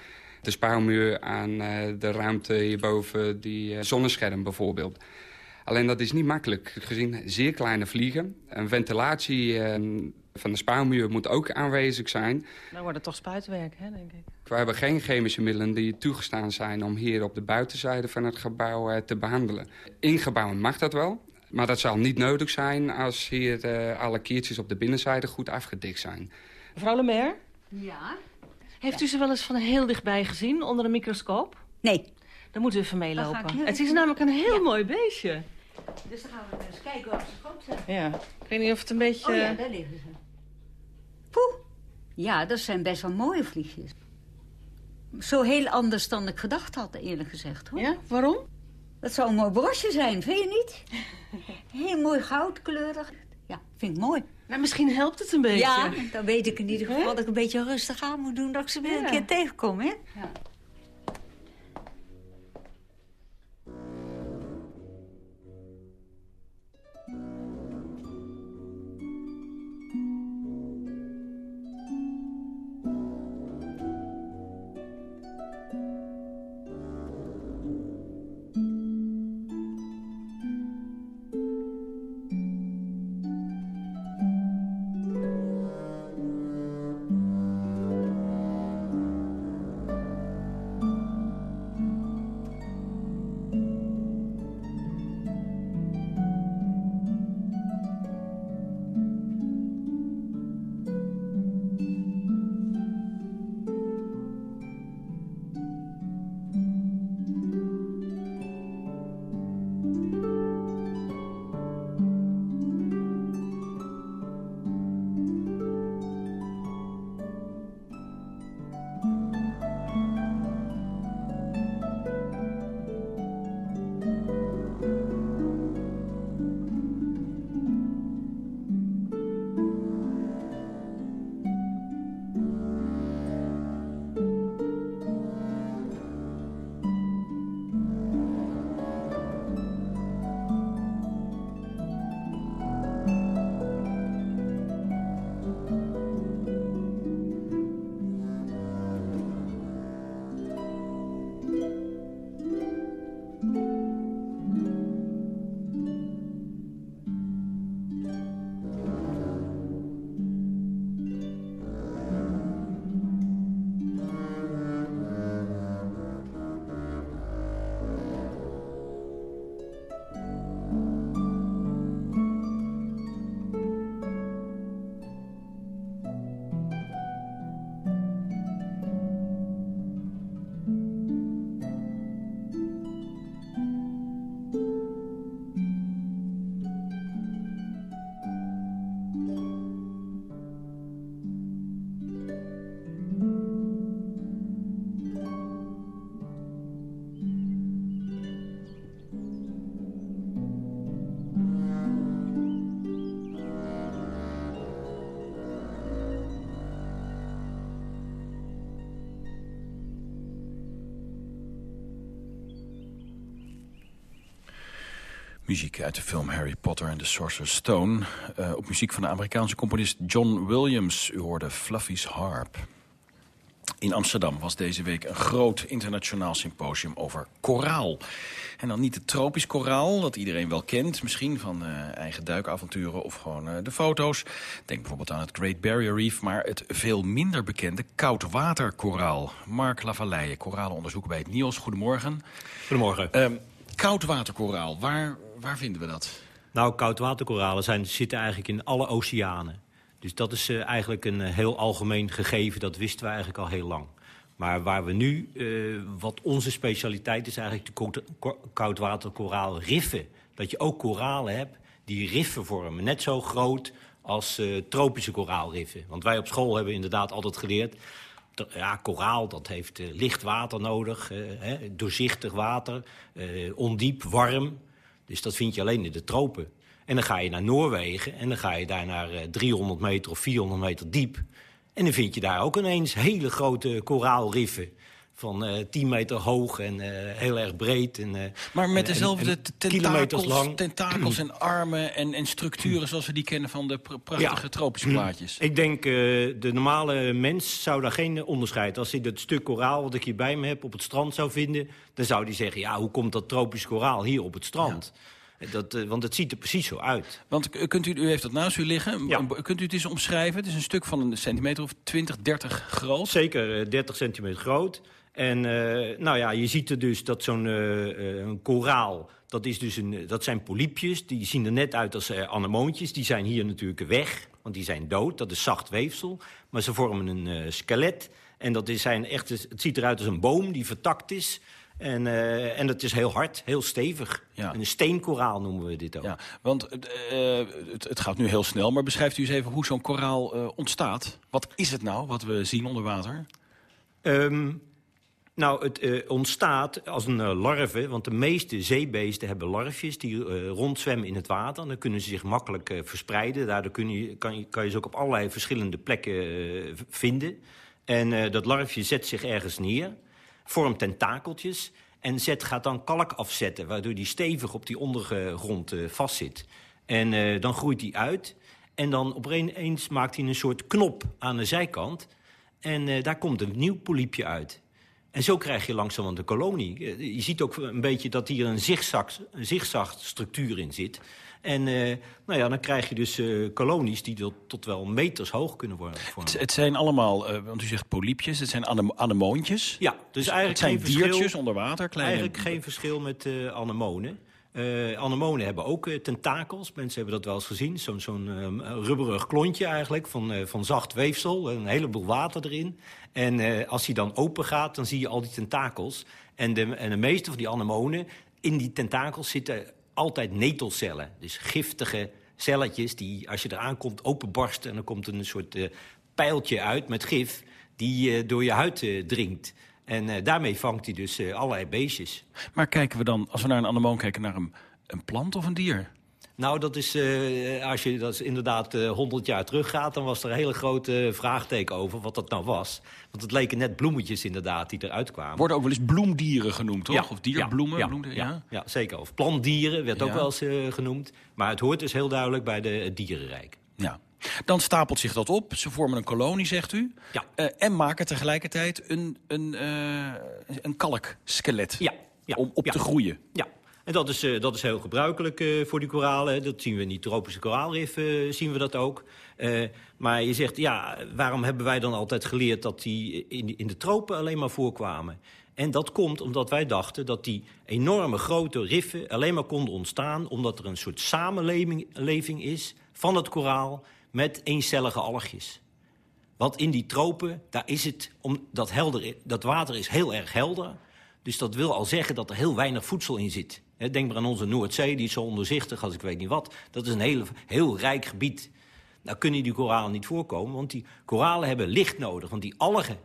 De spouwmuur aan de ruimte hierboven, die zonnescherm bijvoorbeeld. Alleen dat is niet makkelijk, gezien zeer kleine vliegen. En ventilatie van de spouwmuur moet ook aanwezig zijn. Dan wordt het toch spuitwerk, hè, denk ik. We hebben geen chemische middelen die toegestaan zijn... om hier op de buitenzijde van het gebouw uh, te behandelen. In gebouwen mag dat wel, maar dat zal niet nodig zijn... als hier uh, alle kiertjes op de binnenzijde goed afgedikt zijn. Mevrouw Lemaire? Ja? Heeft u ze wel eens van heel dichtbij gezien, onder een microscoop? Nee. Dan moeten we even meelopen. Het is namelijk een heel ja. mooi beestje. Dus dan gaan we eens kijken of ze goed zijn. Ja, ik weet niet of het een beetje... Oh ja, daar liggen ze. Ja, dat zijn best wel mooie vliegjes. Zo heel anders dan ik gedacht had, eerlijk gezegd. Hoor. Ja, waarom? Dat zou een mooi brosje zijn, vind je niet? Heel mooi goudkleurig. Ja, vind ik mooi. Nou, misschien helpt het een beetje. Ja, dan weet ik in ieder geval dat ik een beetje rustig aan moet doen... dat ik ze weer ja. een keer tegenkom, hè? Ja. Muziek uit de film Harry Potter en the Sorcerer's Stone. Uh, op muziek van de Amerikaanse componist John Williams. U hoorde Fluffy's Harp. In Amsterdam was deze week een groot internationaal symposium over koraal. En dan niet het tropisch koraal, dat iedereen wel kent. Misschien van uh, eigen duikavonturen of gewoon uh, de foto's. Denk bijvoorbeeld aan het Great Barrier Reef. Maar het veel minder bekende koudwaterkoraal. Mark Lavalleije, koralenonderzoeker bij het NIOS. Goedemorgen. Goedemorgen. Uh, koudwaterkoraal, waar, waar vinden we dat? Nou, koudwaterkoralen zijn, zitten eigenlijk in alle oceanen. Dus dat is uh, eigenlijk een heel algemeen gegeven. Dat wisten we eigenlijk al heel lang. Maar waar we nu, uh, wat onze specialiteit is eigenlijk de koudwaterkoraal riffen. Dat je ook koralen hebt die riffen vormen. Net zo groot als tropische koraalriffen. Want wij op school hebben inderdaad altijd geleerd... Ja, koraal, dat heeft uh, licht water nodig, hè, doorzichtig water, ondiep, warm. Dus dat vind je alleen in de tropen. En dan ga je naar Noorwegen en dan ga je daar naar 300 meter of 400 meter diep. En dan vind je daar ook ineens hele grote koraalriffen van uh, 10 meter hoog en uh, heel erg breed. En, uh, maar met dezelfde en, en tentakels, lang. tentakels en armen en, en structuren zoals we die kennen van de pr prachtige ja. tropische plaatjes. Ik denk, de normale mens zou daar geen onderscheid. Als hij dat stuk koraal wat ik hier bij me heb op het strand zou vinden... dan zou hij zeggen, ja, hoe komt dat tropisch koraal hier op het strand? Ja. Dat, want het ziet er precies zo uit. Want kunt u, u heeft dat naast u liggen. Ja. Kunt u het eens omschrijven? Het is een stuk van een centimeter of 20, 30 groot. Zeker, uh, 30 centimeter groot. En uh, nou ja, je ziet er dus dat zo'n een koraal... Dat, is dus een, dat zijn polypjes, die zien er net uit als anemoontjes. Die zijn hier natuurlijk weg, want die zijn dood. Dat is zacht weefsel. Maar ze vormen een skelet. En dat is zijn echt, het ziet eruit als een boom die vertakt is... En, uh, en dat is heel hard, heel stevig. Ja. Een steenkoraal noemen we dit ook. Ja, want uh, het, het, gaat nu heel snel, maar beschrijft u eens even hoe zo'n koraal uh, ontstaat. Wat is het nou, wat we zien onder water? Um, nou, het ontstaat als een larve, want de meeste zeebeesten hebben larfjes... die rondzwemmen in het water. Dan kunnen ze zich makkelijk verspreiden. Daardoor kun je, kan, je, kan je ze ook op allerlei verschillende plekken vinden. En dat larfje zet zich ergens neer vormt tentakeltjes en zet, gaat dan kalk afzetten... waardoor die stevig op die ondergrond vastzit. En dan groeit die uit en dan opeens maakt hij een soort knop aan de zijkant... en daar komt een nieuw polypje uit. En zo krijg je langzaam de kolonie. Je ziet ook een beetje dat hier een zigzag-structuur in zit... En uh, nou ja, dan krijg je dus uh, kolonies die tot, tot wel meters hoog kunnen worden. Het, het, zijn allemaal, uh, want u zegt polypjes, het zijn anem anemoontjes. Ja, dus eigenlijk het zijn geen diertjes verschil, onder water. Kleine... Eigenlijk geen verschil met anemonen. Uh, anemonen hebben ook uh, tentakels. Mensen hebben dat wel eens gezien. Zo'n zo uh, rubberig klontje eigenlijk, van, van zacht weefsel. Een heleboel water erin. En als die dan open gaat, dan zie je al die tentakels. En de, en de meeste van die anemonen, in die tentakels zitten altijd netelcellen. Dus giftige celletjes die, als je eraan komt, openbarsten... en dan komt een soort pijltje uit met gif die door je huid dringt. En daarmee vangt hij dus allerlei beestjes. Maar kijken we dan, als we naar een anemoon kijken... naar een, een plant of een dier? Nou, dat is, uh, als je dat is inderdaad uh, 100 jaar teruggaat... dan was er een hele grote vraagteken over wat dat nou was. Want het leken net bloemetjes inderdaad die eruit kwamen. Worden ook wel eens bloemdieren genoemd, toch? Ja, of dierbloemen? Ja, ja, ja. ja, zeker. Of plantdieren werd ook wel eens genoemd. Maar het hoort dus heel duidelijk bij de, het dierenrijk. Ja. Dan stapelt zich dat op. Ze vormen een kolonie, zegt u. Ja. Uh, en maken tegelijkertijd een, een, uh, een kalkskelet. Ja. ja. Om op ja. te groeien. Ja. En dat is, uh, dat is heel gebruikelijk voor die koralen. Dat zien we in die tropische koraalrif, uh, zien we dat ook. maar je zegt, ja, waarom hebben wij dan altijd geleerd... dat die in, in de tropen alleen maar voorkwamen? En dat komt omdat wij dachten dat die enorme grote riffen... alleen maar konden ontstaan omdat er een soort samenleving is... van het koraal met eencellige algjes. Want in die tropen, daar is het, om, dat, helder, dat water is heel erg helder... Dus dat wil al zeggen dat er heel weinig voedsel in zit. Denk maar aan onze Noordzee, die is zo onderzichtig als ik weet niet wat. Dat is een heel, heel rijk gebied. Nou kunnen die koralen niet voorkomen, want die koralen hebben licht nodig. Want die algen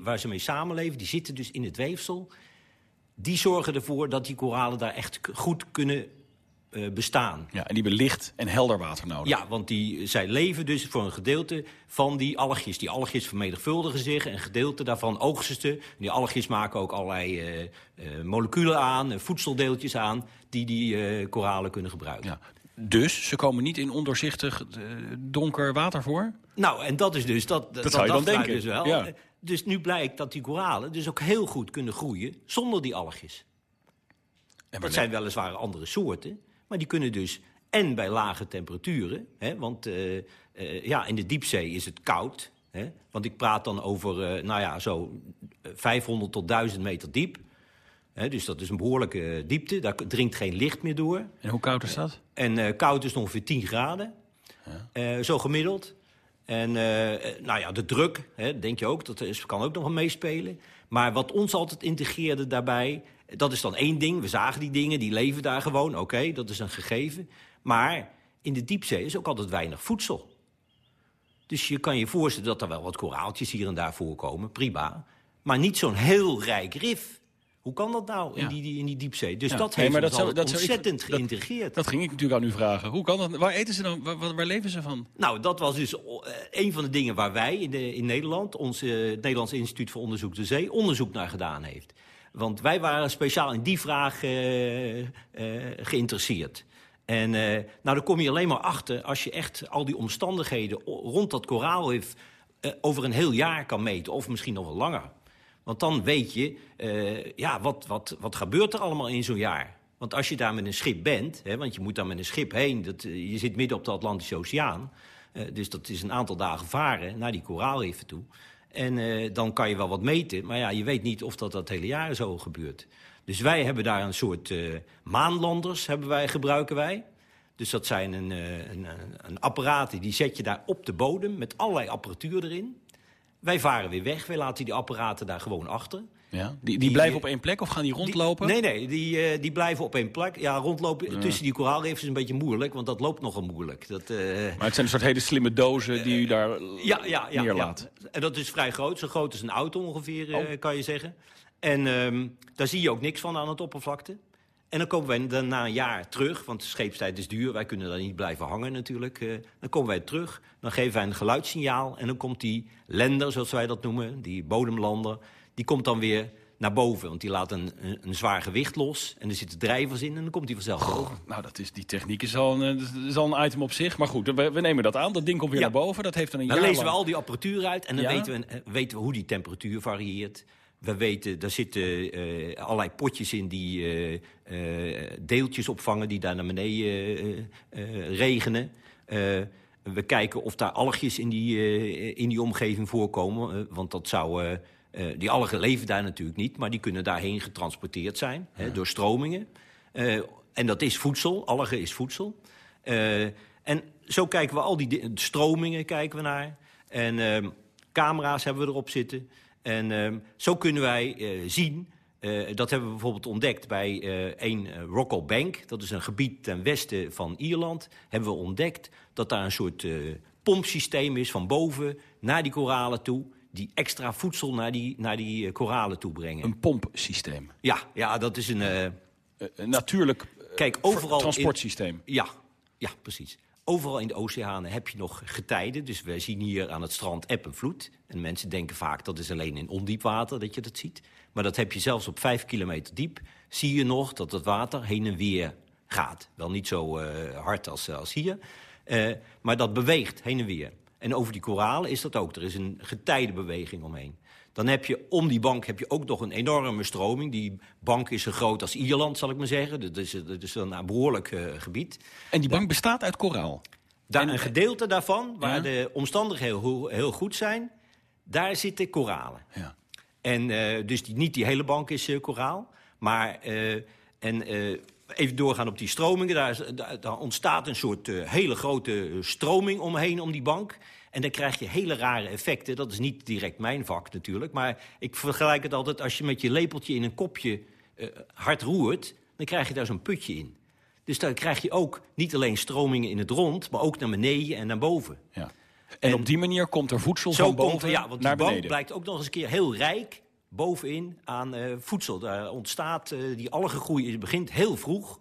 waar ze mee samenleven, die zitten dus in het weefsel. Die zorgen ervoor dat die koralen daar echt goed kunnen bestaan. Ja, en die hebben licht en helder water nodig. Ja, want die, zij leven dus voor een gedeelte van die algjes. Die algjes vermenigvuldigen zich en een gedeelte daarvan oogsten ze. Die algjes maken ook allerlei uh, uh, moleculen aan, voedseldeeltjes aan... die die koralen kunnen gebruiken. Ja. Dus ze komen niet in ondoorzichtig donker water voor? Nou, en dat is dus... Dat, dat, dat zou je dan denken. Dus, wel. Ja. dus nu blijkt dat die koralen dus ook heel goed kunnen groeien zonder die algjes. En dat zijn weliswaar andere soorten... Maar die kunnen dus en bij lage temperaturen... Hè, want uh, uh, ja, in de diepzee is het koud... Hè, want ik praat dan over uh, nou ja, zo 500 tot 1000 meter diep. Dus dat is een behoorlijke diepte. Daar dringt geen licht meer door. En hoe koud is dat? En koud is ongeveer 10 graden. Ja. zo gemiddeld. En nou ja, de druk, hè, denk je ook, dat is, kan ook nog wel meespelen. Maar wat ons altijd integreerde daarbij... Dat is dan één ding. We zagen die dingen, die leven daar gewoon. Oké, dat is een gegeven. Maar in de diepzee is ook altijd weinig voedsel. Dus je kan je voorstellen dat er wel wat koraaltjes hier en daar voorkomen. Prima. Maar niet zo'n heel rijk rif. Hoe kan dat nou in, Ja. die, die- in die diepzee? Dus Ja. dat Nee, heeft maar dat zou- altijd dat zou ik- ontzettend dat- geïntegreerd. Dat ging ik natuurlijk aan u vragen. Hoe kan dat? Waar eten ze dan? Waar, waar- leven ze van? Nou, dat was dus eh, een van de dingen waar wij in, de, in Nederland... ons eh, Nederlands Instituut voor Onderzoek de Zee... onderzoek naar gedaan heeft. Want wij waren speciaal in die vraag eh, geïnteresseerd. En nou, daar kom je alleen maar achter als je echt al die omstandigheden rond dat koraalrif over een heel jaar kan meten. Of misschien nog wel langer. Want dan weet je, eh, ja, wat, wat, wat gebeurt er allemaal in zo'n jaar? Want als je daar met een schip bent, hè, want je moet daar met een schip heen... Dat, eh, je zit midden op de Atlantische Oceaan... eh, dus dat is een aantal dagen varen naar die koraalriffen toe. En dan kan je wel wat meten, maar ja, je weet niet of dat dat hele jaar zo gebeurt. Dus wij hebben daar een soort maanlanders, hebben wij, gebruiken wij. Dus dat zijn een, een, een, een apparaten, die zet je daar op de bodem... met allerlei apparatuur erin. Wij varen weer weg, wij laten die apparaten daar gewoon achter. Ja? Die, die blijven op één plek of gaan die rondlopen? Nee, nee, die, eh, die blijven op één plek. Ja, rondlopen tussen die koraalriffen is een beetje moeilijk, want dat loopt nogal moeilijk. Dat, eh, Maar het zijn een soort hele slimme dozen die u daar ja, ja, ja, ja. neerlaat. En dat is vrij groot, zo groot als een auto ongeveer, Oh. eh, kan je zeggen. En ehm, daar zie je ook niks van aan het oppervlakte. En dan komen wij dan na een jaar terug, want de scheepstijd is duur. Wij kunnen daar niet blijven hangen natuurlijk. eh. dan komen wij terug, dan geven wij een geluidssignaal... en dan komt die lender, zoals wij dat noemen, die bodemlander... die komt dan weer naar boven, want die laat een, een, een zwaar gewicht los... en er zitten drijvers in en dan komt die vanzelf boven. Nou, dat is, die techniek is al, een, eh, is al een item op zich. Maar goed, we, we nemen dat aan. Dat ding komt weer Ja. naar boven. Dat heeft dan een Dan jaar lezen we al die apparatuur uit en dan Ja? weten, we, eh, weten we hoe die temperatuur varieert. We weten, daar zitten eh, allerlei potjes in die eh, eh, deeltjes opvangen... die daar naar beneden regenen. We kijken of daar algjes in die, in die omgeving voorkomen. want dat zou... die algen leven daar natuurlijk niet, maar die kunnen daarheen getransporteerd zijn... Hè, door stromingen. En dat is voedsel, algen is voedsel. En zo kijken we al die di- stromingen kijken we naar. En ehm, camera's hebben we erop zitten. En ehm, zo kunnen wij eh, zien... eh, dat hebben we bijvoorbeeld ontdekt bij eh een uh, Rockall Bank. Dat is een gebied ten westen van Ierland. Hebben we ontdekt dat daar een soort eh, pompsysteem is van boven naar die koralen toe. Die extra voedsel naar die, naar die eh, koralen toe brengen. Een pompsysteem. Ja, ja, dat is een... eh, een natuurlijk Kijk, overal in- transportsysteem. ja, ja, precies. Overal in de oceanen heb je nog getijden. Dus we zien hier aan het strand eb en vloed. En mensen denken vaak dat is alleen in ondiep water dat je dat ziet. Maar dat heb je zelfs op vijf kilometer diep. Zie je nog dat het water heen en weer gaat. Wel niet zo eh, hard als, als hier. Eh, maar dat beweegt heen en weer. En over die koralen is dat ook. Er is een getijdenbeweging omheen. Dan heb je om die bank heb je ook nog een enorme stroming. Die bank is zo groot als Ierland, zal ik maar zeggen. Dat is, dat is een behoorlijk eh, gebied. En die bank bestaat uit koraal? Daar, een gedeelte daarvan, waar Ja. de omstandigheden heel, heel goed zijn... daar zitten koralen. Ja. En eh, dus die, niet die hele bank is eh, koraal. Maar en, even doorgaan op die stromingen. Daar, daar, daar ontstaat een soort hele grote stroming omheen om die bank. En dan krijg je hele rare effecten. Dat is niet direct mijn vak natuurlijk. Maar ik vergelijk het altijd als je met je lepeltje in een kopje eh, hard roert... dan krijg je daar zo'n putje in. Dus dan krijg je ook niet alleen stromingen in het rond... maar ook naar beneden en naar boven. Ja. En, op die manier komt er voedsel Zo van boven komt er, ja, want naar die blijkt ook nog eens een keer heel rijk bovenin aan eh, voedsel. Daar ontstaat, eh, die algengroei begint heel vroeg.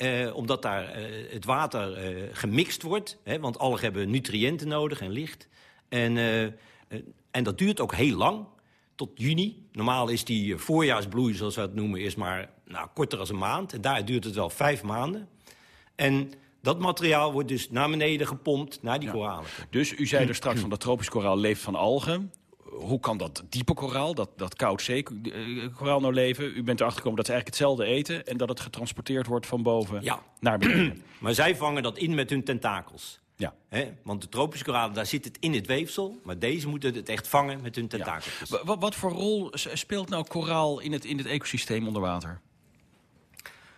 Eh, omdat daar eh, het water eh, gemixt wordt. Hè, want algen hebben nutriënten nodig en licht. En, en dat duurt ook heel lang, tot juni. Normaal is die voorjaarsbloei, zoals we het noemen, is maar nou, korter dan een maand. En daar duurt het wel vijf maanden. En dat materiaal wordt dus naar beneden gepompt, naar die koralen. Dus u zei er straks van dat tropisch koraal leeft van algen. Hoe kan dat diepe koraal, dat, dat koud koraal nou leven? U bent erachter gekomen dat ze eigenlijk hetzelfde eten... en dat het getransporteerd wordt van boven Ja. naar beneden. Maar zij vangen dat in met hun tentakels. Ja. Want de tropische koralen, daar zit het in het weefsel. Maar deze moeten het echt vangen met hun tentakels. Wa- wa- wat voor rol speelt nou koraal in het, in het ecosysteem onder water?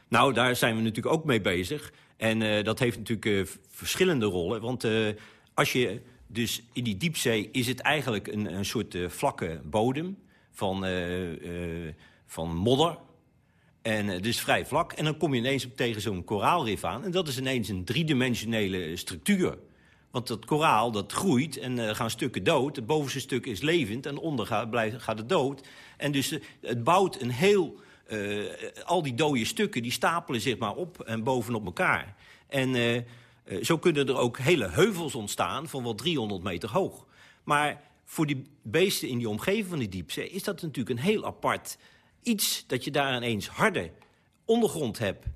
Nou, daar zijn we natuurlijk ook mee bezig. En eh, dat heeft natuurlijk eh, verschillende rollen. Want eh, als je dus in die diepzee is het eigenlijk een, een soort eh, vlakke bodem van, eh, eh, van modder. En eh, dus vrij vlak. En dan kom je ineens tegen zo'n koraalrif aan. En dat is ineens een driedimensionele structuur. Want dat koraal dat groeit en er gaan stukken dood. Het bovenste stuk is levend en onder gaat, blijft, gaat het dood. En dus het bouwt een heel... al die dode stukken die stapelen zich maar op en bovenop elkaar. En zo kunnen er ook hele heuvels ontstaan van wel 300 meter hoog. Maar voor die beesten in die omgeving van die diepzee... is dat natuurlijk een heel apart iets dat je daar ineens harde ondergrond hebt.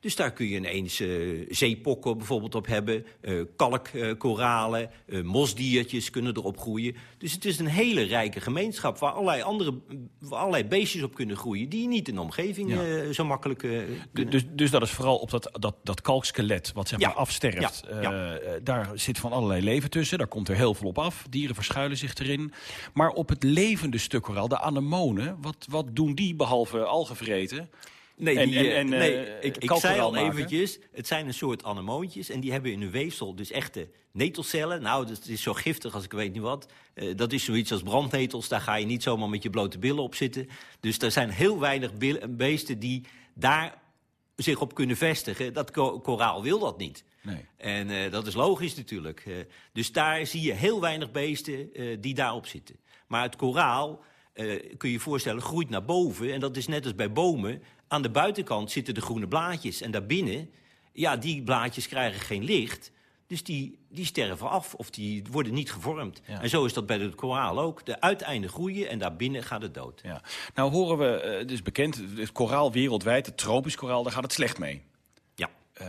Dus daar kun je ineens uh, zeepokken bijvoorbeeld op hebben. Uh, kalkkoralen, uh, mosdiertjes kunnen erop groeien. Dus het is een hele rijke gemeenschap... waar allerlei, andere, waar allerlei beestjes op kunnen groeien... die niet in de omgeving zo makkelijk. Dus, dus dat is vooral op dat, dat, dat kalkskelet wat zeg maar afsterft. Ja. daar zit van allerlei leven tussen. Daar komt er heel veel op af. Dieren verschuilen zich erin. Maar op het levende stuk koraal, de anemonen... wat, wat doen die behalve algevreten... Nee, die, en, nee uh, ik, ik zei al eventjes, het zijn een soort anemoontjes... en die hebben in hun weefsel dus echte netelcellen. Nou, dat is zo giftig als ik weet niet wat. Uh, dat is zoiets als brandnetels, daar ga je niet zomaar met je blote billen op zitten. Dus er zijn heel weinig beesten die daar zich op kunnen vestigen. Dat ko koraal wil dat niet. Nee. En uh, dat is logisch natuurlijk. dus daar zie je heel weinig beesten die daarop zitten. Maar het koraal... kun je je voorstellen, groeit naar boven. En dat is net als bij bomen aan de buitenkant zitten de groene blaadjes. En daarbinnen, ja, die blaadjes krijgen geen licht. Dus die, die sterven af of die worden niet gevormd. En zo is dat bij het koraal ook. De uiteinden groeien en daarbinnen gaat het dood. Ja. Nou horen we, uh, het is bekend, het koraal wereldwijd, het tropisch koraal, daar gaat het slecht mee. Ja. Uh,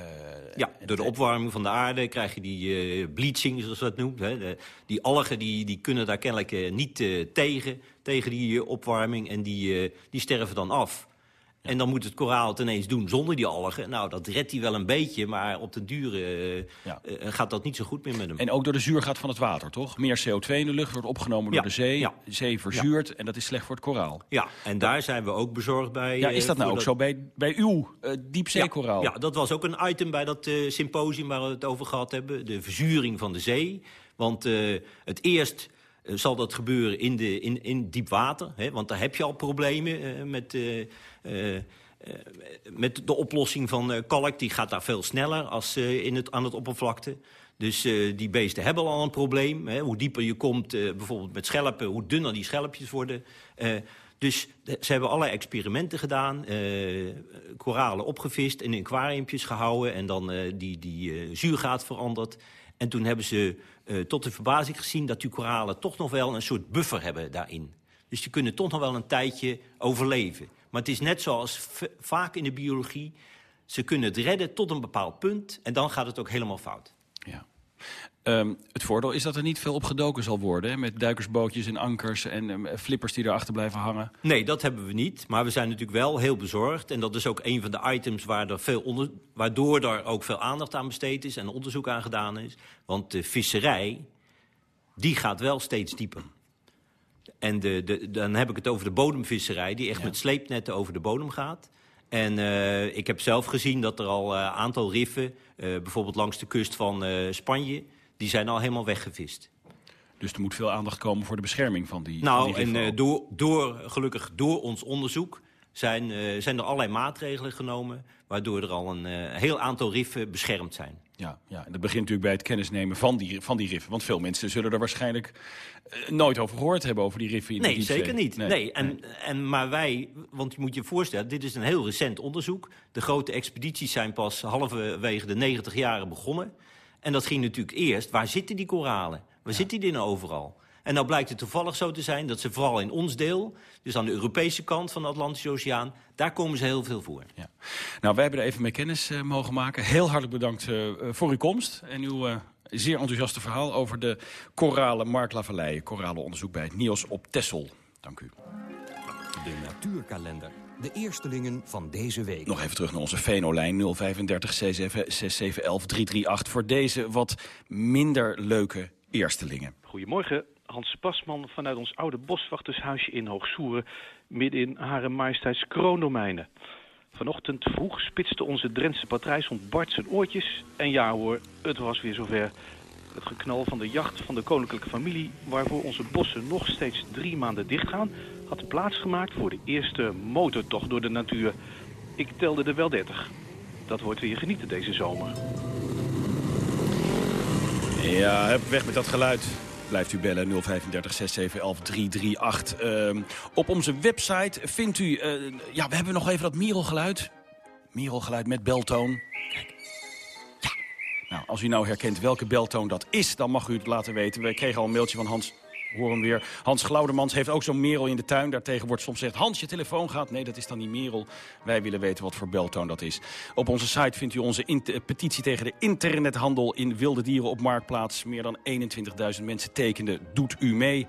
ja, door de opwarming van de aarde krijg je die uh, bleaching, zoals dat noemt. Hè. De, die algen die, die kunnen daar kennelijk niet tegen, tegen die opwarming. En die, die sterven dan af. En dan moet het koraal het ineens doen zonder die algen. Nou, dat redt hij wel een beetje, maar op de uh, ja. uh, gaat dat niet zo goed meer met hem. En ook door de zuurgraad van het water, toch? Meer CO2 in de lucht wordt opgenomen door de zee. Ja. De zee verzuurt en dat is slecht voor het koraal. Ja, en daar zijn we ook bezorgd bij. Ja, is dat nou ook zo bij, bij uw diepzeekoraal? Ja, dat was ook een item bij dat symposium waar we het over gehad hebben. De verzuring van de zee. Want het eerst zal dat gebeuren in, de, in, in diep water. Hè? Want daar heb je al problemen uh, met, uh, uh, met de oplossing van kalk. Die gaat daar veel sneller als in het, aan het oppervlakte. Dus die beesten hebben al een probleem. Hè? Hoe dieper je komt, bijvoorbeeld met schelpen, hoe dunner die schelpjes worden. dus ze hebben allerlei experimenten gedaan. koralen opgevist in aquariumpjes gehouden. En dan die, die zuurgraad veranderd. En toen hebben ze tot de verbazing gezien dat die koralen toch nog wel een soort buffer hebben daarin. Dus die kunnen toch nog wel een tijdje overleven. Maar het is net zoals vaak in de biologie. Ze kunnen het redden tot een bepaald punt en dan gaat het ook helemaal fout. Ja. Um, het voordeel is dat er niet veel op gedoken zal worden... Hè? met duikersbootjes en ankers en um, flippers die erachter blijven hangen. Nee, dat hebben we niet. Maar we zijn natuurlijk wel heel bezorgd. En dat is ook een van de items waar er veel waardoor er ook veel aandacht aan besteed is... en onderzoek aan gedaan is. Want de visserij, die gaat wel steeds dieper. En de, de, dan heb ik het over de bodemvisserij... die echt met sleepnetten over de bodem gaat... En uh, ik heb zelf gezien dat er al een uh, aantal riffen, uh, bijvoorbeeld langs de kust van Spanje die zijn al helemaal weggevist. Dus er moet veel aandacht komen voor de bescherming van die Nou, van die en door, door, gelukkig door ons onderzoek zijn, zijn er allerlei maatregelen genomen... waardoor er al een heel aantal riffen beschermd zijn. Ja, ja, en dat begint natuurlijk bij het kennisnemen van die, van die riffen. Want veel mensen zullen er waarschijnlijk nooit over gehoord hebben... over die riffen in nee, de zeker niet. Nee, nee. En, nee. en, maar wij, want je moet je voorstellen... dit is een heel recent onderzoek. De grote expedities zijn pas halverwege de 90 jaren begonnen... En dat ging natuurlijk eerst, waar zitten die koralen? Waar ja. zitten die nou overal? En nou blijkt het toevallig zo te zijn dat ze vooral in ons deel... dus aan de Europese kant van de Atlantische Oceaan... daar komen ze heel veel voor. Ja. Nou, wij hebben er even mee kennis uh, mogen maken. Heel hartelijk bedankt uh, voor uw komst en uw uh, zeer enthousiaste verhaal... over de koralen Marklavallei, koralenonderzoek bij het NIOS op Texel. Dank u. De natuurkalender. De eerstelingen van deze week. Nog even terug naar onze Venolijn 035 6711 338 voor deze wat minder leuke eerstelingen. Goedemorgen, Hans Pasman vanuit ons oude boswachtershuisje in Hoogsoeren... midden in Hare Majesteits kroondomeinen. Vanochtend vroeg spitste onze Drentse patrijshond Bart zijn oortjes... en ja hoor, het was weer zover. Het geknal van de jacht van de koninklijke familie... waarvoor onze bossen nog steeds drie maanden dichtgaan... had plaatsgemaakt voor de eerste motortocht door de natuur. Ik telde er wel 30. Dat wordt weer genieten deze zomer. Ja, weg met dat geluid. Blijft u bellen 035 6711 338. Uh, op onze website vindt u... Uh, ja, we hebben nog even dat Merel-geluid. Merel-geluid met beltoon. Kijk. Ja. Nou, als u nou herkent welke beltoon dat is, dan mag u het laten weten. We kregen al een mailtje van Hans hoor weer. Hans Glaudermans heeft ook zo'n merel in de tuin. Daartegen wordt soms gezegd, Hans, je telefoon gaat. Nee, dat is dan niet merel. Wij willen weten wat voor beltoon dat is. Op onze site vindt u onze petitie tegen de internethandel in wilde dieren op Marktplaats. Meer dan 21.000 mensen tekenden. Doet u mee.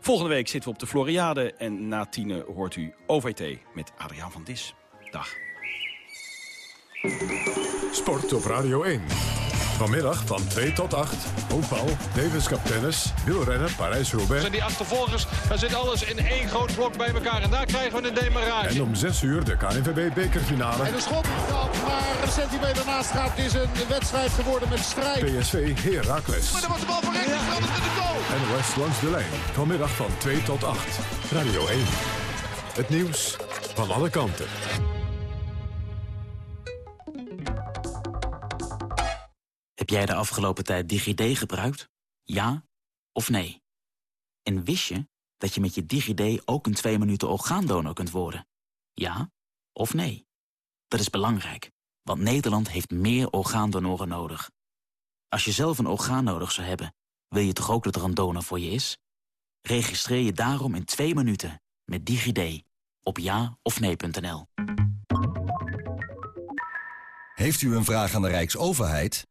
Volgende week zitten we op de Floriade. En na tienen hoort u OVT met Adriaan van Dis. Dag. Sport op Radio 1. Vanmiddag van 2 tot 8. Hoofdbal, Davis Cup tennis, wielrennen, Parijs-Roubaix. En die achtervolgers, daar zit alles in één groot blok bij elkaar. En daar krijgen we een demarage. En om 6 uur de KNVB-bekerfinale. En de schot dat maar een centimeter naast gaat. is een wedstrijd geworden met strijd. PSV Heracles. Maar dan wordt de bal voor rechts ja. met de goal. En West langs de lijn. Vanmiddag van 2 tot 8. Radio 1. Het nieuws van alle kanten. Heb jij de afgelopen tijd DigiD gebruikt? Ja of nee? En wist je dat je met je DigiD ook een 2 minuten orgaandonor kunt worden? Ja of nee? Dat is belangrijk, want Nederland heeft meer orgaandonoren nodig. Als je zelf een orgaan nodig zou hebben, wil je toch ook dat er een donor voor je is? Registreer je daarom in 2 minuten met DigiD op ja of nee.nl. Heeft u een vraag aan de Rijksoverheid?